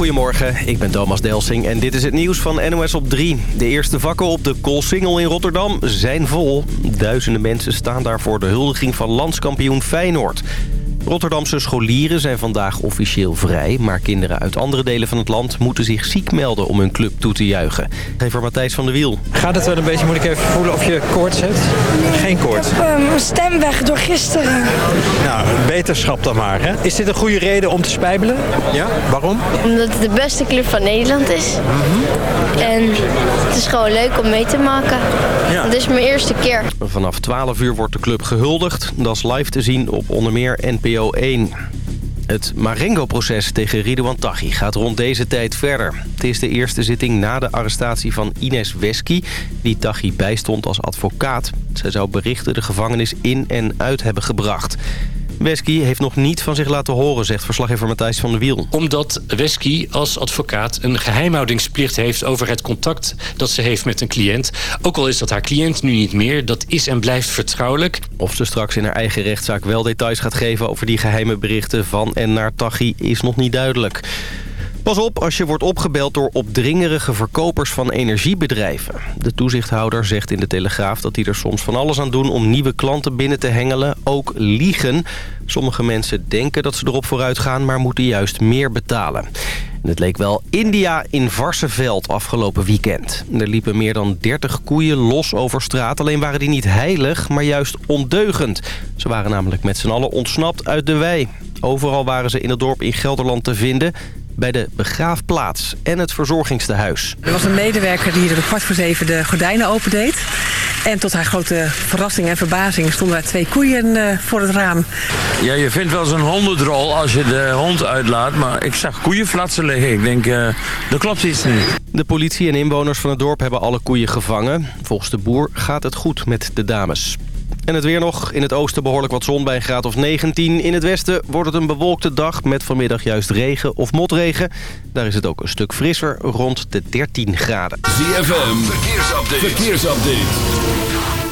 goedemorgen. Ik ben Thomas Delsing en dit is het nieuws van NOS op 3. De eerste vakken op de Koolsingel in Rotterdam zijn vol. Duizenden mensen staan daar voor de huldiging van landskampioen Feyenoord. Rotterdamse scholieren zijn vandaag officieel vrij... maar kinderen uit andere delen van het land moeten zich ziek melden om hun club toe te juichen. Gever Matthijs van der Wiel. Gaat het wel een beetje, moet ik even voelen of je koorts hebt? Geen koorts. Ik heb mijn stem weg door gisteren. Nou, beterschap dan maar. Hè? Is dit een goede reden om te spijbelen? Ja? Waarom? Omdat het de beste club van Nederland is. En het is gewoon leuk om mee te maken. Ja. Het is mijn eerste keer. Vanaf 12 uur wordt de club gehuldigd. Dat is live te zien op onder meer NPO 1. Het Marengo-proces tegen Ridouan Taghi gaat rond deze tijd verder. Het is de eerste zitting na de arrestatie van Ines Wesky... die Taghi bijstond als advocaat. Zij zou berichten de gevangenis in en uit hebben gebracht. Wesky heeft nog niet van zich laten horen, zegt verslaggever Matthijs van der Wiel. Omdat Wesky als advocaat een geheimhoudingsplicht heeft... over het contact dat ze heeft met een cliënt. Ook al is dat haar cliënt nu niet meer, dat is en blijft vertrouwelijk. Of ze straks in haar eigen rechtszaak wel details gaat geven... over die geheime berichten van en naar Taghi is nog niet duidelijk. Pas op als je wordt opgebeld door opdringerige verkopers van energiebedrijven. De toezichthouder zegt in de Telegraaf dat hij er soms van alles aan doen... om nieuwe klanten binnen te hengelen, ook liegen. Sommige mensen denken dat ze erop vooruit gaan... maar moeten juist meer betalen. En het leek wel India in Varsenveld afgelopen weekend. Er liepen meer dan 30 koeien los over straat. Alleen waren die niet heilig, maar juist ondeugend. Ze waren namelijk met z'n allen ontsnapt uit de wei. Overal waren ze in het dorp in Gelderland te vinden bij de begraafplaats en het verzorgingstehuis. Er was een medewerker die er om kwart voor zeven de gordijnen opendeed. En tot haar grote verrassing en verbazing stonden er twee koeien uh, voor het raam. Ja, je vindt wel zo'n hondendrol als je de hond uitlaat. Maar ik zag koeien flatsen liggen. Ik denk, uh, er klopt iets niet. De politie en inwoners van het dorp hebben alle koeien gevangen. Volgens de boer gaat het goed met de dames. En het weer nog. In het oosten behoorlijk wat zon bij een graad of 19. In het westen wordt het een bewolkte dag met vanmiddag juist regen of motregen. Daar is het ook een stuk frisser, rond de 13 graden. ZFM, verkeersupdate. verkeersupdate.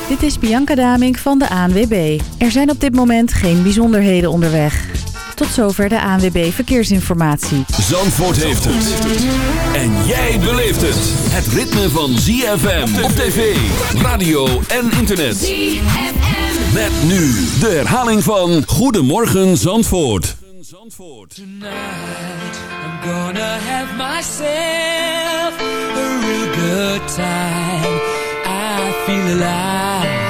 Dit is Bianca Damink van de ANWB. Er zijn op dit moment geen bijzonderheden onderweg. Tot zover de ANWB Verkeersinformatie. Zandvoort heeft het. En jij beleeft het. Het ritme van ZFM op tv, radio en internet. ZFM. Met nu de herhaling van Goedemorgen Zandvoort. Tonight I'm gonna have myself a real good time. I feel alive.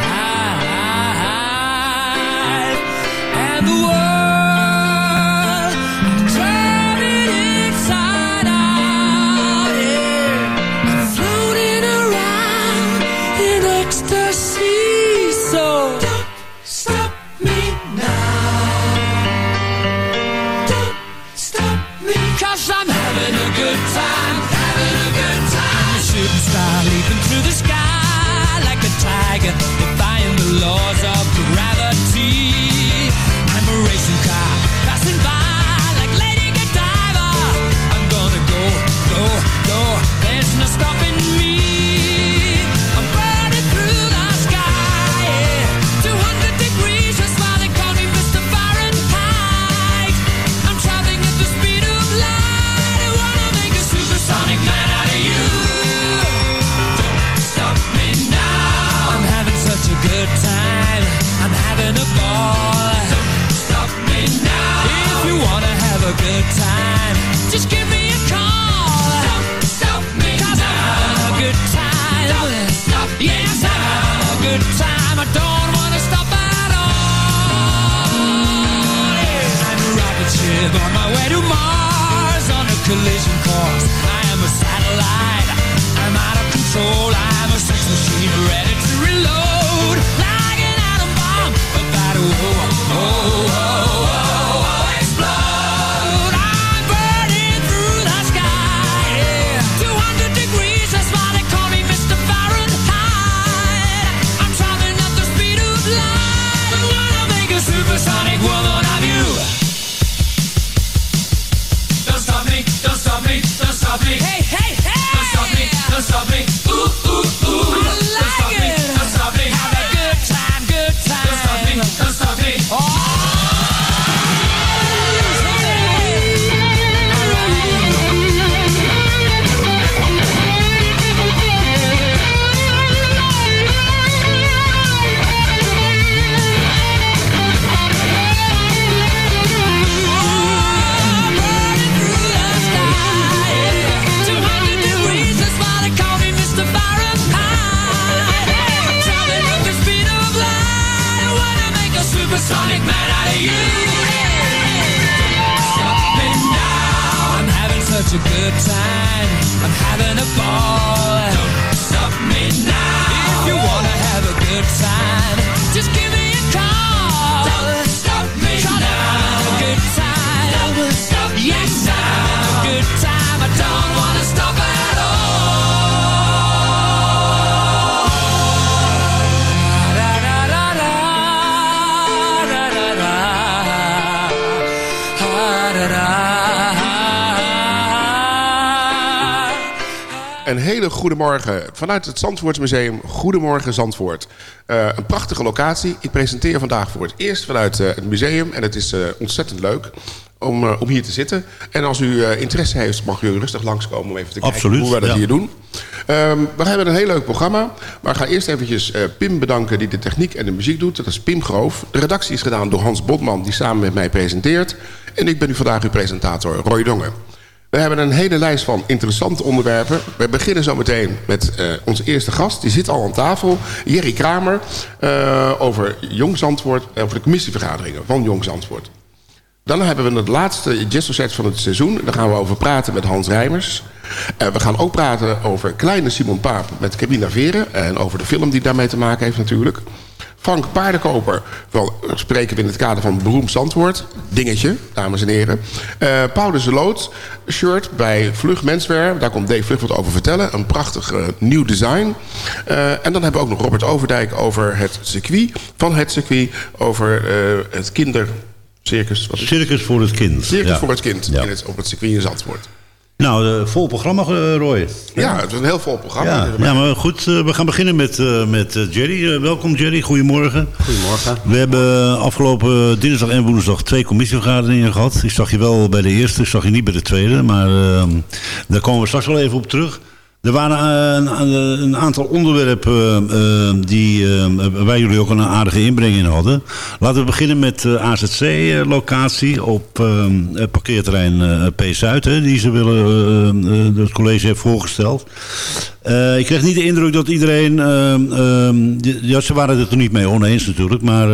Een hele goede morgen vanuit het Zandvoortsmuseum. Goedemorgen Zandvoort. Eh, een prachtige locatie. Ik presenteer vandaag voor het eerst vanuit eh, het museum. En het is eh, ontzettend leuk om, om hier te zitten. En als u interesse heeft, mag u rustig langskomen om even te kijken hoe wij dat ja. hier doen. Ehm, we hebben een heel leuk programma. Maar ik ga eerst eventjes Pim bedanken die de techniek en de muziek doet. Dat is Pim Groof. De redactie is gedaan door Hans Botman die samen met mij presenteert. En ik ben u vandaag uw presentator Roy Dongen. We hebben een hele lijst van interessante onderwerpen. We beginnen zo meteen met eh, onze eerste gast. Die zit al aan tafel. Jerry Kramer. eh, over Zandvoort. eh, over de commissievergaderingen van Jong Zandvoort. Dan hebben we het laatste jazz van het seizoen. Daar gaan we over praten met Hans Rijmers. Eh, we gaan ook praten over Kleine Simon Paap met Cabina Veren. En over de film die daarmee te maken heeft natuurlijk. Frank Paardenkoper wel, eh, spreken we in het kader van Beroemd Zandwoord. Dingetje, dames en heren. Eh Paul de Zeloot, shirt bij Vlug Menswear. Daar komt Dave Vlug wat over vertellen. Een prachtig eh, nieuw design. En dan hebben we ook nog Robert Overdijk over het circuit. Van het circuit. Over het kindercircus. Circus voor het kind. Circus Ja. voor het kind Ja. in het, op het circuit in Zandvoort. Nou, eh, vol programma, eh, Roy. Ja, het is een heel vol programma. Ja, ja, maar goed, eh, we gaan beginnen met, eh, met Jerry. Welkom Jerry, goedemorgen. Goedemorgen. We hebben afgelopen dinsdag en woensdag twee commissievergaderingen gehad. Ik zag je wel bij de eerste, ik zag je niet bij de tweede. Maar eh, daar komen we straks wel even op terug. Er waren eh, een, aantal onderwerpen eh, die eh, waar jullie ook een aardige inbreng in hadden. Laten we beginnen met de AZC-locatie op het parkeerterrein eh, P-Zuid. hè, Die ze willen, het college heeft voorgesteld. Ik kreeg niet de indruk dat iedereen... ja, ze waren het er niet mee oneens natuurlijk. Maar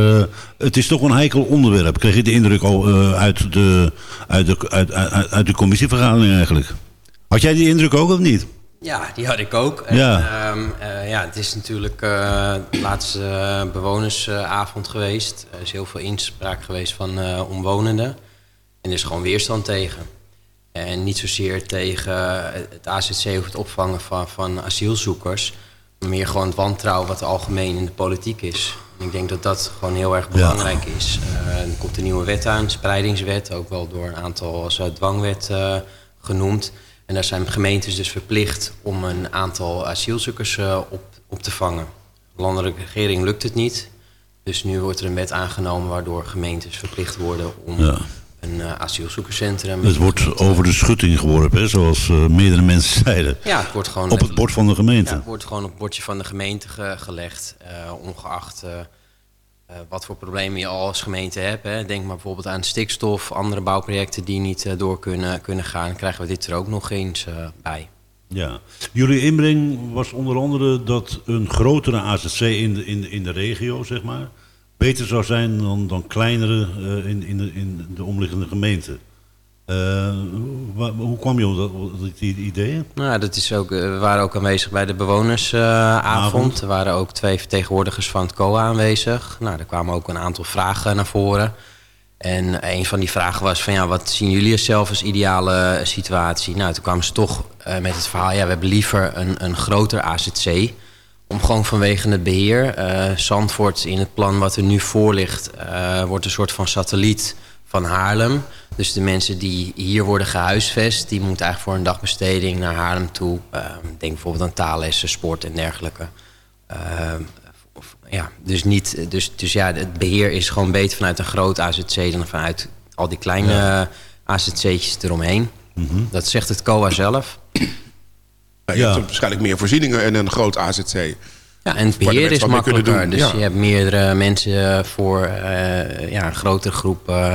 het is toch een heikel onderwerp. Kreeg je de indruk al, eh, uit, de, uit, de, uit, uit de commissievergadering eigenlijk. Had jij die indruk ook of niet? Ja, die had ik ook. En, Ja. ehm, eh, ja, het is natuurlijk eh, de laatste eh, bewonersavond geweest. Er is heel veel inspraak geweest van omwonenden. En er is gewoon weerstand tegen. En niet zozeer tegen het AZC of het opvangen van, van asielzoekers. Maar meer gewoon het wantrouwen wat algemeen in de politiek is. En ik denk dat dat gewoon heel erg belangrijk is. Er komt een nieuwe wet aan, spreidingswet. Ook wel door een aantal als dwangwet genoemd. En daar zijn gemeentes dus verplicht om een aantal asielzoekers eh, op, op te vangen. De landelijke regering lukt het niet. Dus nu wordt er een wet aangenomen waardoor gemeentes verplicht worden om Ja. een eh, asielzoekerscentrum. Het wordt over de schutting geworpen, hè, zoals eh, meerdere mensen zeiden. Ja, het wordt gewoon Op het bord van de gemeente. Ja, het wordt gewoon op het bordje van de gemeente ge- gelegd. ongeacht eh, wat voor problemen je al als gemeente hebt. Hè. Denk maar bijvoorbeeld aan stikstof, andere bouwprojecten die niet eh, door kunnen, kunnen gaan. Krijgen we dit er ook nog eens eh, bij. Ja. Jullie inbreng was onder andere dat een grotere AZC in de, in in de regio, zeg maar, beter zou zijn dan, dan kleinere in, in, de, in de omliggende gemeenten. Eh, hoe kwam je op die ideeën? Nou, dat is ook, eh, we waren ook aanwezig bij de bewonersavond. er waren ook twee vertegenwoordigers van het COA aanwezig. Nou, er kwamen ook een aantal vragen naar voren. En een van die vragen was van ja, wat zien jullie zelf als ideale situatie? Nou, toen kwamen ze toch eh, met het verhaal, ja, we hebben liever een, een groter AZC. Om gewoon vanwege het beheer. eh Zandvoort in het plan wat er nu voor ligt, wordt een soort van satelliet van Haarlem. Dus de mensen die hier worden gehuisvest, die moeten eigenlijk voor een dagbesteding naar Haarlem toe. Eh, denk bijvoorbeeld aan taallessen, sport en dergelijke. Eh, of- ja, dus, niet, dus, dus ja, het beheer is gewoon beter vanuit een groot AZC dan vanuit al die kleine Ja. AZC'tjes eromheen. Dat zegt het COA zelf. Nou, je hebt waarschijnlijk meer voorzieningen en een groot AZC. Ja, en het beheer is makkelijker. Dus Ja. je hebt meerdere mensen voor eh, ja, een grotere groep eh,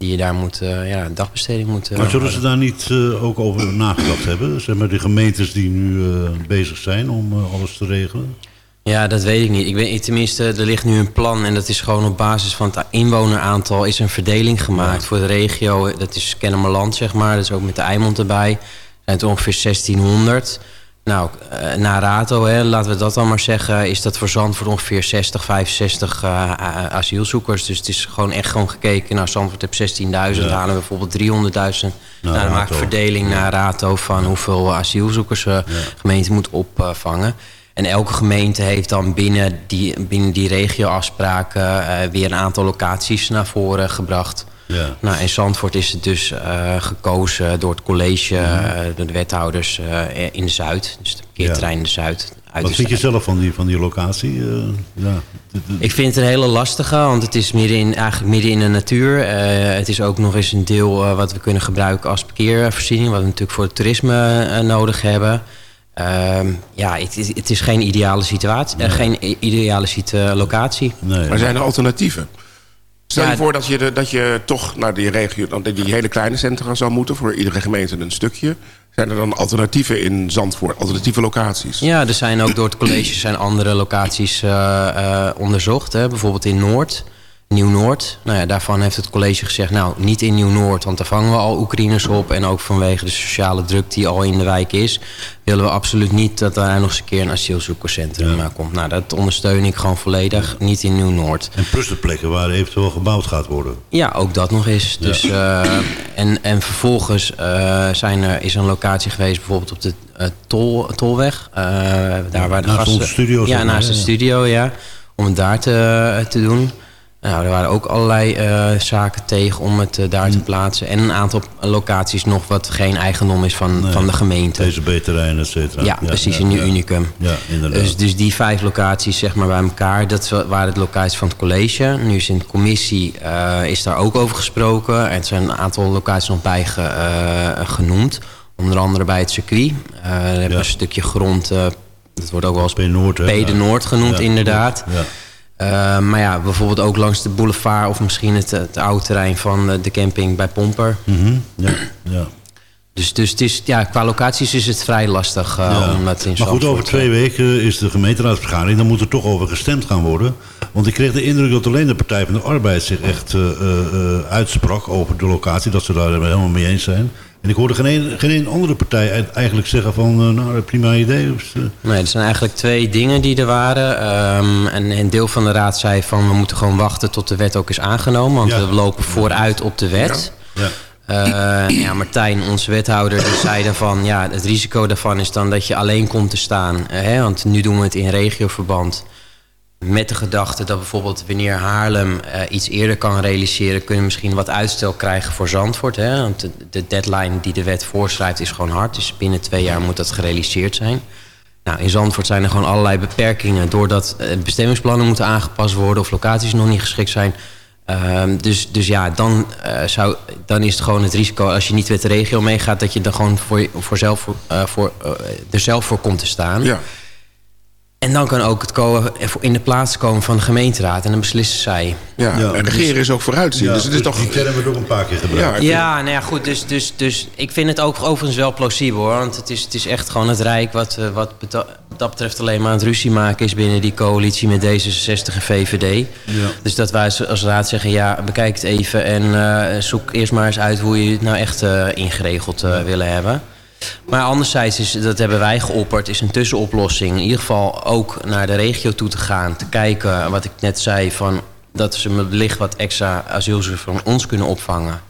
die je daar moet, eh, ja, een dagbesteding moet. eh, Maar zullen ze daar niet eh, ook over nagedacht hebben? Zeg maar de gemeentes die nu bezig zijn om alles te regelen? Ja, dat weet ik niet. Ik weet, tenminste, er ligt nu een plan en dat is gewoon op basis van het inwoneraantal is een verdeling gemaakt voor de regio. Dat is Kennemerland, zeg maar. Dat is ook met de Eimond erbij. zijn het ongeveer 1600. Nou, eh, na Rato, hè, laten we dat dan maar zeggen, is dat voor Zandvoort ongeveer 60, 65 eh, a- asielzoekers. Dus het is gewoon echt gewoon gekeken. Nou, Zandvoort heeft 16.000, Ja. halen we bijvoorbeeld 300.000. Nou, nou, dan maak ik Rato. verdeling naar Rato van hoeveel asielzoekers de gemeente moet opvangen. En elke gemeente heeft dan binnen die, binnen die regioafspraken eh, weer een aantal locaties naar voren gebracht. Ja. Nou, in Zandvoort is het dus eh, gekozen door het college, eh, door de wethouders eh, in de Zuid. Dus het parkeerterrein in de Zuid. Uit Wat de vind je zelf van die, van die locatie? Eh, ja. Ik vind het een hele lastige, want het is midden in, eigenlijk midden in de natuur. Eh, het is ook nog eens een deel wat we kunnen gebruiken als parkeervoorziening. Wat we natuurlijk voor het toerisme nodig hebben. Ehm, ja, het is, het is geen ideale situatie, geen ideale locatie. Maar zijn er alternatieven? Stel Ja, je voor dat je, de- dat je toch naar die regio, die hele kleine centra zou moeten... voor iedere gemeente een stukje. Zijn er dan alternatieven in Zandvoort, alternatieve locaties? Ja, er zijn ook door het college zijn andere locaties eh, eh, onderzocht. Hè. Bijvoorbeeld in Noord, Nieuw-Noord. Nou ja, daarvan heeft het college gezegd... nou, niet in Nieuw-Noord, want daar vangen we al Oekraïners op... en ook vanwege de sociale druk die al in de wijk is... willen we absoluut niet dat daar nog eens een keer een asielzoekerscentrum eh, komt. Nou, dat ondersteun ik gewoon volledig, niet in Nieuw-Noord. En plus de plekken waar eventueel gebouwd gaat worden. Ja, ook dat nog eens. Ja. Dus, eh, en, en vervolgens eh, zijn er, is er een locatie geweest, bijvoorbeeld op de tol, Tolweg. daar waar de naast gasten... onze studio, Ja, naast de studio, ja. Om het daar te, te doen. Nou, er waren ook allerlei eh, zaken tegen om het eh, daar te plaatsen. En een aantal locaties nog wat geen eigendom is van, van de gemeente. TCB-terrein, et cetera. Ja, precies, in Nieuw Unicum. Ja, inderdaad. Dus, dus die vijf locaties zeg maar, bij elkaar, dat wa- waren de locaties van het college. Nu is in de commissie eh, is daar ook over gesproken. En er zijn een aantal locaties nog bij ge- genoemd. Onder andere bij het circuit. Daar hebben we een stukje grond, dat wordt ook wel eens P-Noord, de Noord genoemd Ja, inderdaad. Ja. Eh, maar ja, bijvoorbeeld ook langs de boulevard of misschien het, het oude terrein van eh, de camping bij Pomper. Mhm, ja, ja. Dus, dus het is, ja, qua locaties is het vrij lastig eh, Ja. om dat in Maar goed, over twee weken is de gemeenteraadsvergadering. Dan moet er toch over gestemd gaan worden. Want ik kreeg de indruk dat alleen de Partij van de Arbeid zich echt uitsprak over de locatie. Dat ze daar helemaal mee eens zijn. En ik hoorde geen, een, geen een andere partij eind- eigenlijk zeggen van, eh, nou, prima idee. Of, eh, Nee, er zijn eigenlijk twee dingen die er waren. Ehm, en een deel van de raad zei van we moeten gewoon wachten tot de wet ook is aangenomen. Want Ja. we lopen vooruit op de wet. ja. Eh, ja, Martijn, onze wethouder, die zei dan van... ja, het risico daarvan is dan dat je alleen komt te staan. hè, want nu doen we het in regioverband. Met de gedachte dat bijvoorbeeld wanneer Haarlem eh, iets eerder kan realiseren... kunnen we misschien wat uitstel krijgen voor Zandvoort. Hè? Want de, de deadline die de wet voorschrijft is gewoon hard. Dus binnen twee jaar moet dat gerealiseerd zijn. Nou, in Zandvoort zijn er gewoon allerlei beperkingen... doordat eh, bestemmingsplannen moeten aangepast worden... of locaties nog niet geschikt zijn... Ehm, dus, dus ja, dan, eh, zou, dan is het gewoon het risico... als je niet met de regio meegaat... dat je er gewoon voor, voor zelf, voor, er zelf voor komt te staan. Ja. En dan kan ook het co- in de plaats komen van de gemeenteraad... en dan beslissen zij. Ja, en regeren is ook vooruitzien. Ja, dus het is toch... Die term wordt ook een paar keer gebruikt. Ja, Ja, nou ja, goed. Dus, dus, dus ik vind het ook overigens wel plausibel hoor. Want het is, het is echt gewoon het Rijk wat, eh, wat dat betreft alleen maar aan het ruzie maken is binnen die coalitie met D66 en VVD. Ja. Dus dat wij als- als raad zeggen, ja, bekijk het even en eh, zoek eerst maar eens uit hoe je het nou echt eh, ingeregeld eh, willen hebben. Maar anderzijds, is, dat hebben wij geopperd, is een tussenoplossing. In ieder geval ook naar de regio toe te gaan. Te kijken, wat ik net zei, van, dat ze wellicht wat extra asielzoekers van ons kunnen opvangen.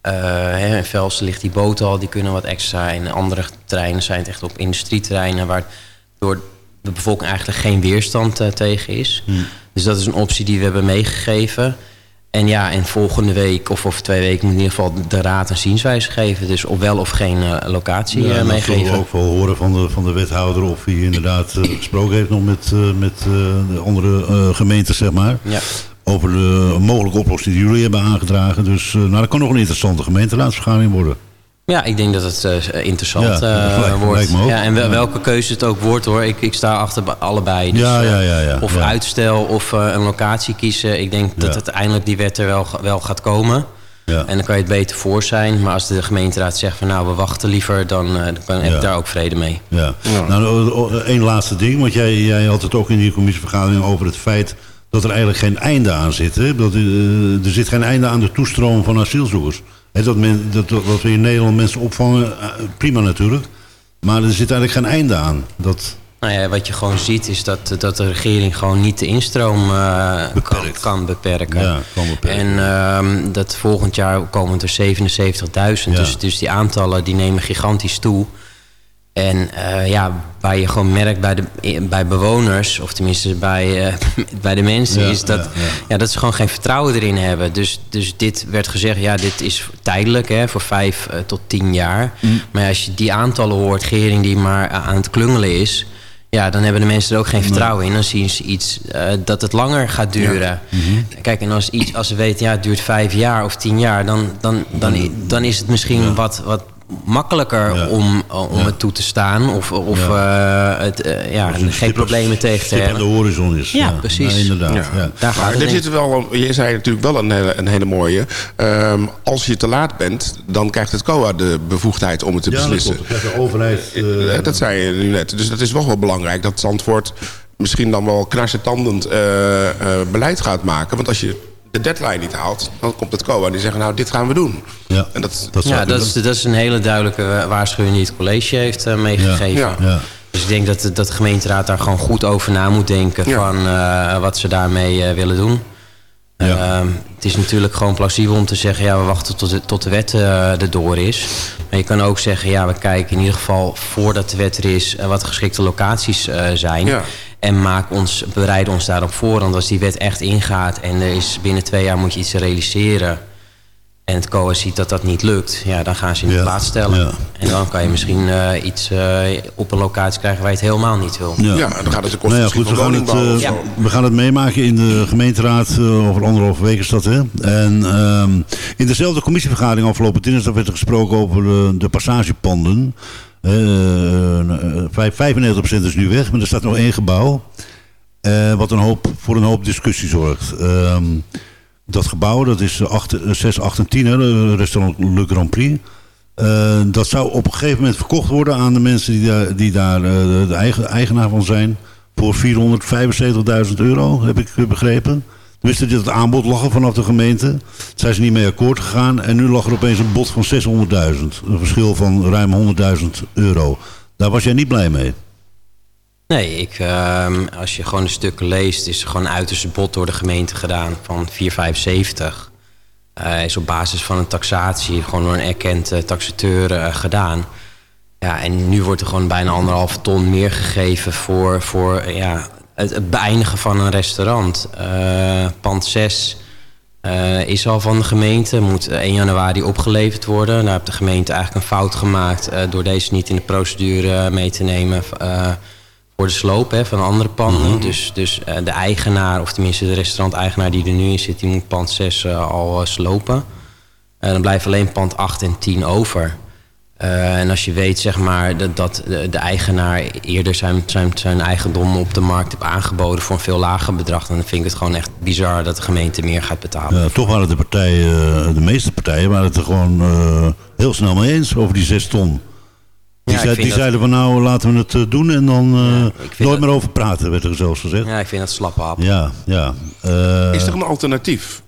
Eh, hè, in Velsen ligt die boot al, die kunnen wat extra. En andere terreinen zijn het echt op industrieterreinen... waar door de bevolking eigenlijk geen weerstand eh, tegen is. Dus dat is een optie die we hebben meegegeven. En ja, en volgende week of over twee weken moet in ieder geval de raad een zienswijze geven. Dus op wel of geen eh, locatie Ja, eh, en dan zullen we meegeven. ook wel horen van de, van de wethouder of hij inderdaad eh, gesproken heeft nog met, met de andere gemeentes, zeg maar. Ja. Over de mogelijke oplossing die jullie hebben aangedragen. Dus nou, dat kan nog een interessante gemeenteraadsvergadering worden. Ja, ik denk dat het eh, interessant Ja, eh, dat lijkt- wordt. lijkt me ook. Ja, en wel- Ja. welke keuze het ook wordt hoor. Ik, ik sta achter be- allebei. Dus, Ja, ja, eh, ja, ja. Of Ja. uitstel of eh, een locatie kiezen. Ik denk dat uiteindelijk die wet er wel, wel gaat komen. Ja. En dan kan je het beter voor zijn. Maar als de gemeenteraad zegt van nou, we wachten liever... dan, eh, dan heb Ja. ik daar ook vrede mee. Ja. Nou, één laatste ding. Want jij, jij had het ook in die commissievergadering over het feit... dat er eigenlijk geen einde aan zit. Hè? Dat, er zit geen einde aan de toestroom van asielzoekers. Hè, dat, men, dat, dat we in Nederland mensen opvangen, eh, prima natuurlijk. Maar er zit eigenlijk geen einde aan. Dat, Nou ja, wat je gewoon ziet is dat, dat de regering gewoon niet de instroom eh, kan, kan beperken. Ja, kan beperken. En ehm, dat volgend jaar komen er 77.000. Ja. Dus, dus die aantallen die nemen gigantisch toe. En eh, ja, waar je gewoon merkt bij, de, bij bewoners, of tenminste bij, eh, bij de mensen, Ja, is dat, ja, ja, ja. dat ze gewoon geen vertrouwen erin hebben. Dus, dus dit werd gezegd, ja, dit is tijdelijk, hè, voor vijf eh, tot tien jaar. Mm. Maar als je die aantallen hoort, Gering die maar aan het klungelen is, ja, dan hebben de mensen er ook geen vertrouwen in. Dan zien ze iets dat het langer gaat duren. Mhm. Kijk, en als, iets, als ze weten, ja, het duurt vijf jaar of tien jaar, dan, dan, dan, dan is het misschien wat, wat makkelijker om, om het toe te staan. Of, of eh, het, eh, ja, geen stip- problemen tegen te hebben. de horizon is. Ja, precies. Ja, inderdaad. Ja. Ja. Daar gaat Maar het er zit wel, je zei natuurlijk wel een hele, een hele mooie. Ehm, als je te laat bent, dan krijgt het COA de bevoegdheid om het te Ja, dat beslissen. krijgt de overheid... Eh, dat zei je nu net. Dus dat is wel wel belangrijk dat Zandvoort misschien dan wel knarsetandend eh, eh, beleid gaat maken. Want als je de deadline niet haalt, dan komt het COA en die zeggen nou dit gaan we doen. Ja, En dat, ja, dat is, dat is een hele duidelijke waarschuwing die het college heeft eh, meegegeven. Ja. Ja. Dus ik denk dat, de- dat de gemeenteraad daar gewoon goed over na moet denken... Ja. van eh, wat ze daarmee eh, willen doen. Ja. Het is natuurlijk gewoon plausibel om te zeggen... ja, we wachten tot de, tot de wet eh erdoor is. Maar je kan ook zeggen... ja, we kijken in ieder geval voordat de wet er is... eh, wat geschikte locaties eh, zijn. Ja. En maak ons, bereid ons daarop voor. Want als die wet echt ingaat... en er is binnen twee jaar moet je iets realiseren... en het COA ziet dat dat niet lukt... ja, dan gaan ze in de Ja. plaats stellen. Ja. En dan kan je misschien eh, iets eh, op een locatie krijgen... waar je het helemaal niet wil. ja, en dan gaat het de kosten Nou ja, goed, we van gaan, het, eh, we gaan het meemaken in de gemeenteraad eh, over anderhalve week is dat. Hè? En ehm, in dezelfde commissievergadering afgelopen dinsdag werd er gesproken over de passagepanden. Eh, eh, vijf- 95% is nu weg, maar er staat nog één gebouw. eh, wat een hoop, voor een hoop discussie zorgt. Ehm, dat gebouw, dat is 8, 6, 8 en 10, hè, restaurant Le Grand Prix. Eh, dat zou op een gegeven moment verkocht worden aan de mensen die daar, die daar eh, de, de eigen, eigenaar van zijn. Voor 475.000 euro, heb ik begrepen. Tenminste, dit het aanbod lag vanaf de gemeente. Daar zijn ze niet mee akkoord gegaan. En nu lag er opeens een bod van 600.000. Een verschil van ruim 100.000 euro. Daar was jij niet blij mee. Nee, ik, ehm, als je gewoon de stukken leest... is er gewoon een uiterste bod door de gemeente gedaan van 4,75. Eh is op basis van een taxatie, gewoon door een erkend eh, taxateur eh, gedaan. Ja, en nu wordt er gewoon bijna anderhalf ton meer gegeven... voor, voor ja, het, het beëindigen van een restaurant. Pand 6 eh, is al van de gemeente, moet eh, 1 januari opgeleverd worden. Daar heeft de gemeente eigenlijk een fout gemaakt... door deze niet in de procedure mee te nemen... voor de sloop hè, van andere panden. Dus, dus eh, de eigenaar, of tenminste de restauranteigenaar die er nu in zit... die moet pand 6 eh, al eh, slopen. En dan blijft alleen pand 8 en 10 over. En als je weet zeg maar, dat, dat de, de eigenaar eerder zijn, zijn, zijn eigendom op de markt heeft aangeboden... voor een veel lager bedrag... dan vind ik het gewoon echt bizar dat de gemeente meer gaat betalen. Ja, toch waren de partijen, de meeste partijen, waren het er gewoon heel snel mee eens over die 6 ton. Die, Ja, zei- die dat- zeiden van nou laten we het eh, doen en dan eh, nooit dat- meer over praten, werd er zelfs gezegd. Ja, ik vind dat slappe hap. Ja, ja. eh, Is er een alternatief?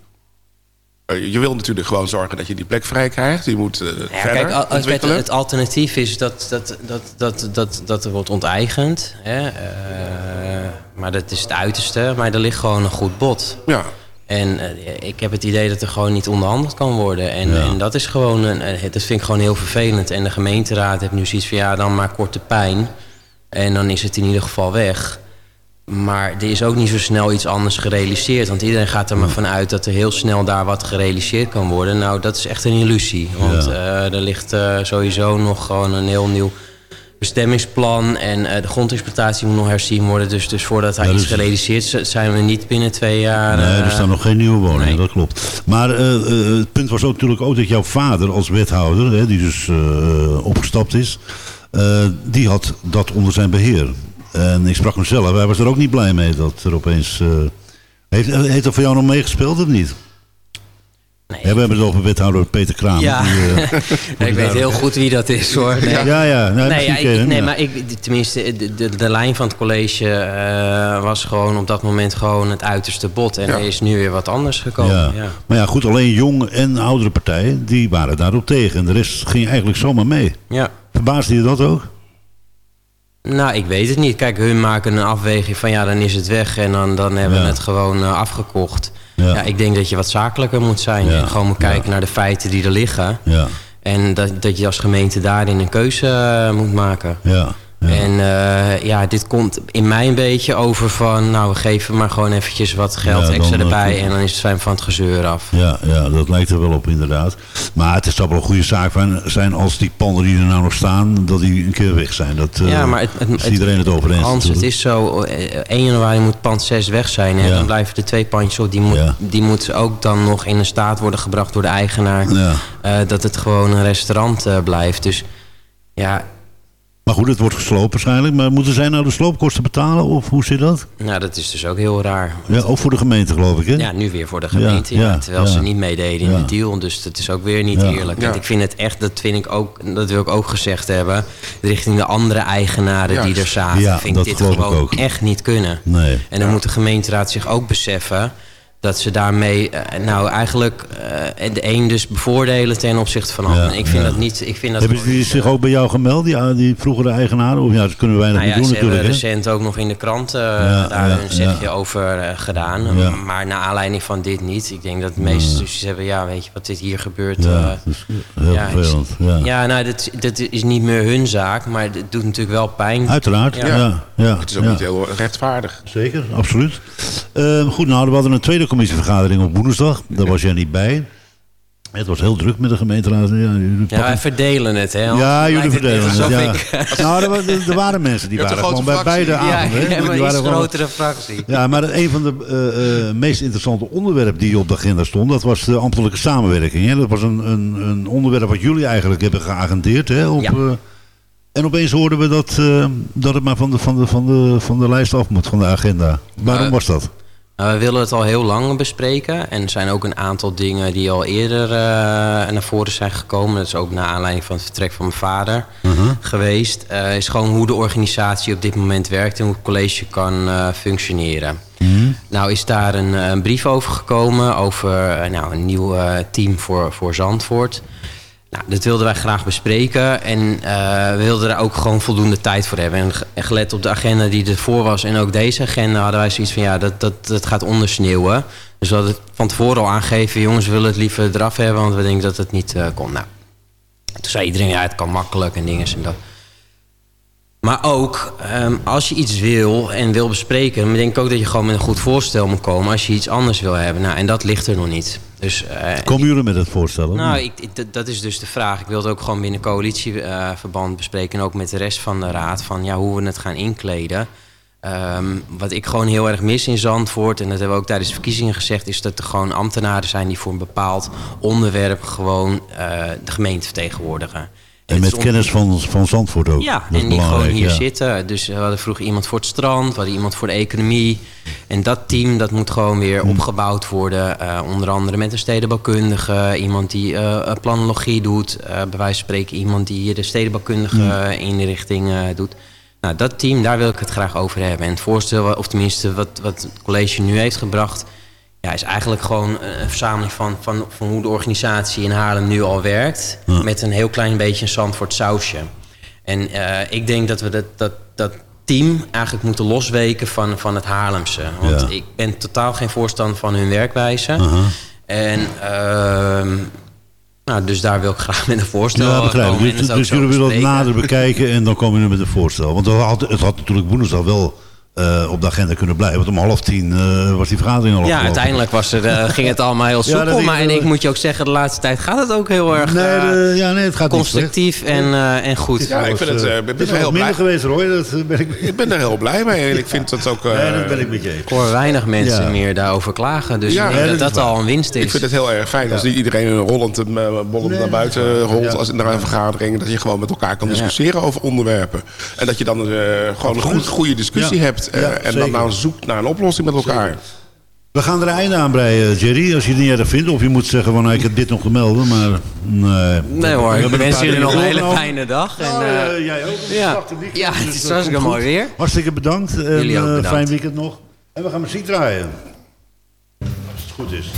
Eh, je wil natuurlijk gewoon zorgen dat je die plek vrij krijgt. Je moet eh, Ja, verder kijk, al- het, ontwikkelen. het alternatief is dat, dat, dat, dat, dat, dat er wordt onteigend. Hè? eh, maar dat is het uiterste. Maar er ligt gewoon een goed bod. Ja. En eh, ik heb het idee dat er gewoon niet onderhandeld kan worden. En, en dat is gewoon, een, eh, dat vind ik gewoon heel vervelend. En de gemeenteraad heeft nu zoiets van, ja, dan maar korte pijn. En dan is het in ieder geval weg. Maar er is ook niet zo snel iets anders gerealiseerd. Want iedereen gaat er maar vanuit dat er heel snel daar wat gerealiseerd kan worden. Nou, dat is echt een illusie. Want eh, er ligt sowieso nog gewoon een heel nieuw bestemmingsplan. En eh, de grondexploitatie moet nog herzien worden. Dus, dus voordat daar Ja, iets dus- gerealiseerd is, zijn we niet binnen twee jaar... Nee, er eh, staan nog geen nieuwe woningen, dat klopt. Maar eh, het punt was ook natuurlijk ook dat jouw vader als wethouder, hè, die dus opgestapt is, die had dat onder zijn beheer. En ik sprak hem zelf, hij was er ook niet blij mee dat er opeens... heeft, heeft dat voor jou nog meegespeeld of niet? Ja, we hebben het over wethouder Peter Kramer. Ja, die, eh, ik weet heel goed wie dat is hoor. Nee. Ja, ja. Nou, nee, ja, ik, nee ja. maar ik, tenminste, de, de, de lijn van het college eh, was gewoon op dat moment gewoon het uiterste bot. En er is nu weer wat anders gekomen. Ja. Ja. Maar ja, goed, alleen jonge en oudere partijen, die waren daarop tegen. En de rest ging eigenlijk zomaar mee. Ja. Verbaasde je dat ook? Nou, ik weet het niet. Kijk, hun maken een afweging van ja, dan is het weg en dan, dan hebben we het gewoon eh, afgekocht. Ja. Ja. ik denk dat je wat zakelijker moet zijn. En gewoon moet kijken naar de feiten die er liggen. Ja, En dat, dat je als gemeente daarin een keuze eh, moet maken. ja. En eh, ja, dit komt in mij een beetje over van... nou, we geven maar gewoon eventjes wat geld Ja, extra eh, erbij... en dan is het zijn van het gezeur af. Ja, ja, dat lijkt er wel op inderdaad. Maar het is toch wel een goede zaak van- zijn als die panden die er nou nog staan, dat die een keer weg zijn. Dat eh, ja, maar het, het, is iedereen het over eens. Hans, het is zo, eh, 1 januari moet pand 6 weg zijn. En Ja. dan blijven de twee pandjes op. Die, moet, die moeten ook dan nog in een staat worden gebracht door de eigenaar. Ja. eh, dat het gewoon een restaurant eh, blijft. Dus ja, Maar goed, het wordt gesloopt waarschijnlijk. Maar moeten zij nou de sloopkosten betalen of hoe zit dat? nou, dat is dus ook heel raar. Ja, ook voor de gemeente geloof ik hè? Ja, nu weer voor de gemeente. Ja, ja, terwijl ja. ze niet meededen in Ja. de deal. Dus dat is ook weer niet Ja. eerlijk. Ik vind het echt, dat vind ik ook, dat wil ik ook gezegd hebben. Richting de andere eigenaren die er zaten. Ja, vind dat ik dit gewoon ook. echt niet kunnen. Nee. En dan moet de gemeenteraad zich ook beseffen dat ze daarmee eh, nou eigenlijk eh, de een dus bevoordelen ten opzichte van de ander. Ja, En ik vind ja. dat niet. Ik vind dat Hebben niet, zich eh, ook bij jou gemeld, die, die vroegere eigenaren? Of ja, dat kunnen wij nog nou ja, doen ze hebben natuurlijk. recent ook nog in de krant eh, Ja, daar ja, een zegje ja. over gedaan. Ja. Maar naar aanleiding van dit niet. Ik denk dat de meeste discussies hebben, ja, weet je wat dit hier gebeurt. Ja, eh, dat is heel ja, vervelend. is- Ja. ja, nou, dit, dit is niet meer hun zaak, maar het doet natuurlijk wel pijn. Uiteraard, ja. ja, ja, Het is ook ja. niet heel rechtvaardig. Zeker, absoluut. Ehm, goed, nou, we hadden een tweede commissievergadering op woensdag. Daar was jij niet bij. Het was heel druk met de gemeenteraad. Ja, jullie Ja, wij verdelen het, hè? Ja, jullie verdelen het. Ja. ik- Nou, er, wa- waren mensen die waren een gewoon bij beide. Ja, avonden. heb Die een waren gewoon- grotere fractie. Ja, maar een van de eh, eh, meest interessante onderwerpen die op de agenda stond, dat was de ambtelijke samenwerking. Hè? Dat was een, een, een onderwerp wat jullie eigenlijk hebben geagendeerd. Hè? Op, Ja. eh, en opeens hoorden we dat, eh, dat het maar van de, van, de, van, de, van de lijst af moet, van de agenda. Waarom Eh, was dat? Nou, we willen het al heel lang bespreken. En er zijn ook een aantal dingen die al eerder eh, naar voren zijn gekomen. Dat is ook naar aanleiding van het vertrek van mijn vader geweest. Eh, is gewoon hoe de organisatie op dit moment werkt en hoe het college kan eh, functioneren. Nou is daar een, een brief over gekomen over nou, een nieuw team voor, voor Zandvoort. Nou, dat wilden wij graag bespreken en eh, we wilden daar ook gewoon voldoende tijd voor hebben. En ge- En gelet op de agenda die ervoor was en ook deze agenda hadden wij zoiets van ja, dat, dat, dat gaat ondersneeuwen. Dus we hadden het van tevoren al aangegeven, jongens willen het liever eraf hebben, want we denken dat het niet eh kon. Nou, toen zei iedereen ja, het kan makkelijk en dingen en dat. Maar ook, ehm, als je iets wil en wil bespreken... dan denk ik ook dat je gewoon met een goed voorstel moet komen... als je iets anders wil hebben. Nou, en dat ligt er nog niet. Dus, eh, Komen jullie met het voorstel? nou, ik, ik- dat- dat is dus de vraag. Ik wil het ook gewoon binnen coalitieverband bespreken... en ook met de rest van de raad... van ja, hoe we het gaan inkleden. Ehm, wat ik gewoon heel erg mis in Zandvoort... en dat hebben we ook tijdens de verkiezingen gezegd... is dat er gewoon ambtenaren zijn die voor een bepaald onderwerp... gewoon eh, de gemeente vertegenwoordigen. En met kennis van, van Zandvoort ook. ja, Dat en die gewoon hier ja. zitten. Dus we hadden vroeger iemand voor het strand, we hadden iemand voor de economie. En dat team dat moet gewoon weer Hmm. opgebouwd worden. Eh, onder andere met een stedenbouwkundige, iemand die eh, planologie doet. eh, bij wijze van spreken iemand die hier de stedenbouwkundige Hmm. eh, inrichting eh, doet. Nou, dat team, daar wil ik het graag over hebben. En het voorstel, of tenminste wat, wat het college nu heeft gebracht... Ja, is eigenlijk gewoon een verzameling van, van, van hoe de organisatie in Haarlem nu al werkt. Met een heel klein beetje een Zandvoort sausje. En eh, ik denk dat we dat, dat, dat team eigenlijk moeten losweken van, van het Haarlemse. Want Ja. ik ben totaal geen voorstander van hun werkwijze. En ehm, nou, dus daar wil ik graag met een voorstel Ja, begrijp komen Dus, dus jullie willen het bespreken. nader bekijken en dan komen jullie met een voorstel. Want het had, het had natuurlijk woensdag wel eh, op de agenda kunnen blijven. Want om half tien eh, was die vergadering al Ja, afgelopen. uiteindelijk was er, eh, ging het allemaal heel Ja, soepel. dat maar en ik moet je ook zeggen, de laatste tijd gaat het ook heel erg Nee, ja, nee, het gaat niet constructief en, eh, en goed. Ja, ik vind het, eh, ben Het is er heel minder blij. geweest, Roy. Dat ben ik... Ik ben er heel blij mee en ik vind dat ook... eh, Nee, dat ben ik met je. Ik hoor weinig mensen Ja. meer daarover klagen. Dus Ja, ik denk nee, dat dat al een winst is. Ik vind het heel erg fijn als niet iedereen rollend, eh, bollend naar buiten rolt Ja. als naar een vergadering. Dat je gewoon met elkaar kan discussiëren over onderwerpen. En dat je dan eh, gewoon een goed, goede discussie Ja. hebt. Eh, Ja, en zeker. dan nou zoekt naar een oplossing met elkaar. We gaan er een einde aan breien, Jerry. Als je het niet erg vindt. Of je moet zeggen van, nou, ik heb dit nog gemeld. Maar nee. Nee hoor, We ik hebben wens jullie nog een hele fijne dag. En, Nou, eh, eh, jij ook. ja. Weekend, Ja, dus het is hartstikke mooi weer. Hartstikke bedankt. En Jullie ook eh, bedankt. fijn weekend nog. En we gaan muziek draaien. Als het goed is.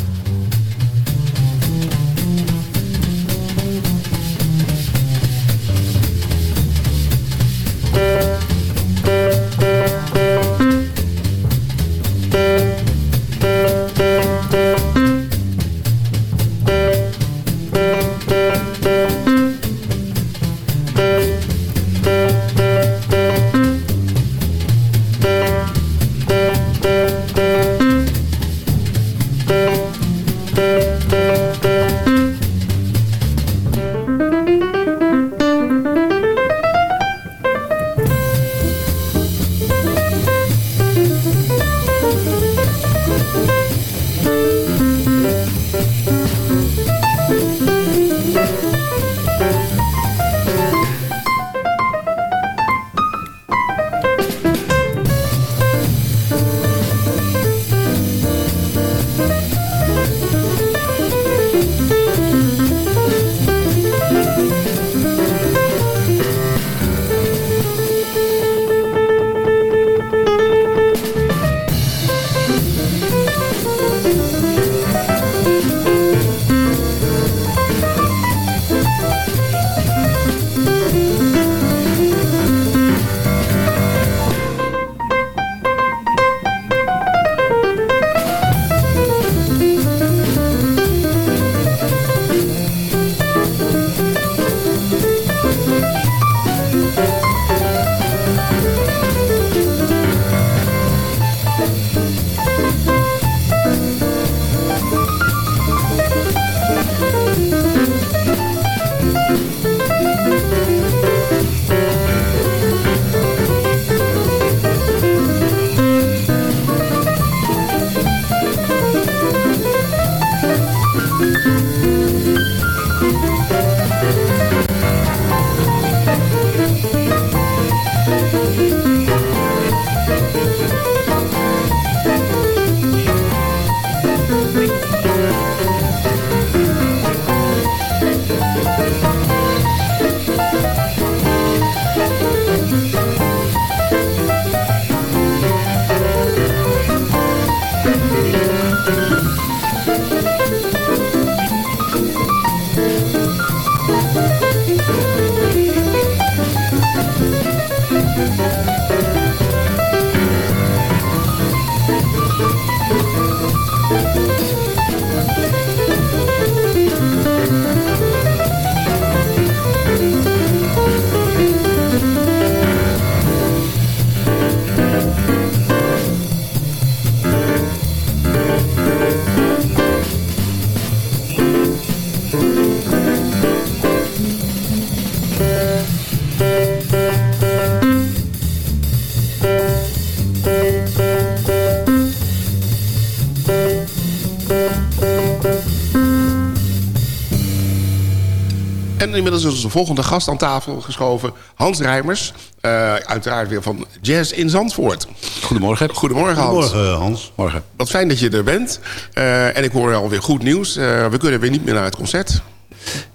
En inmiddels is onze volgende gast aan tafel geschoven. Hans Rijmers. eh, uiteraard weer van Jazz in Zandvoort. Goedemorgen. Goedemorgen Hans. Goedemorgen Hans. Morgen. Wat fijn dat je er bent. Eh, en ik hoor alweer goed nieuws. Eh, we kunnen weer niet meer naar het concert.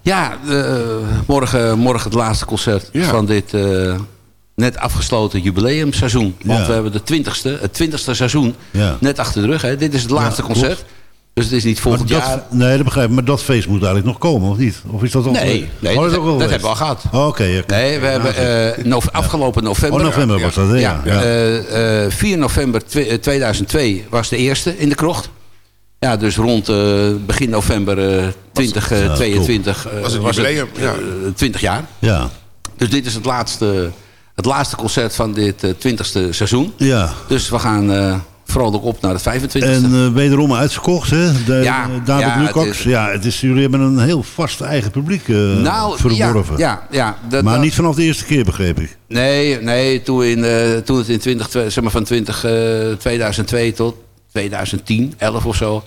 Ja, eh, morgen, morgen het laatste concert Ja. van dit eh, net afgesloten jubileumseizoen. Want Ja. we hebben de twintigste, het twintigste seizoen Ja. net achter de rug. Hè. Dit is het laatste concert. Dus het is niet volgend dat, jaar. nee, dat begrijp ik. Maar dat feest moet eigenlijk nog komen, of niet? Of is dat al Nee, nee Oh, dat, al dat hebben we al gehad. Oh, Oké, oké. Nee, we hebben eh, afgelopen november. Oh, november was dat, hè? Ja. ja. eh, eh, 4 november twe- eh, 2002 was de eerste in de krocht. Ja, dus rond eh, begin november eh, 2022 eh, Was het jubileum, het, ja. eh, 20 jaar. ja. Dus dit is het laatste, het laatste concert van dit eh, 20ste seizoen. Ja. Dus we gaan eh vrolijk op naar het 25ste. En eh, wederom uitverkocht, hè? De, Ja, eh, David ja, Lucox. het is- Ja, het is, jullie hebben een heel vast eigen publiek eh, nou, verworven. Ja, ja, dat- maar dat- niet vanaf de eerste keer, begreep ik. Nee, nee toen, in, toen het in 20, twe- zeg maar van 20, eh, 2002 tot 2010, 11 of zo.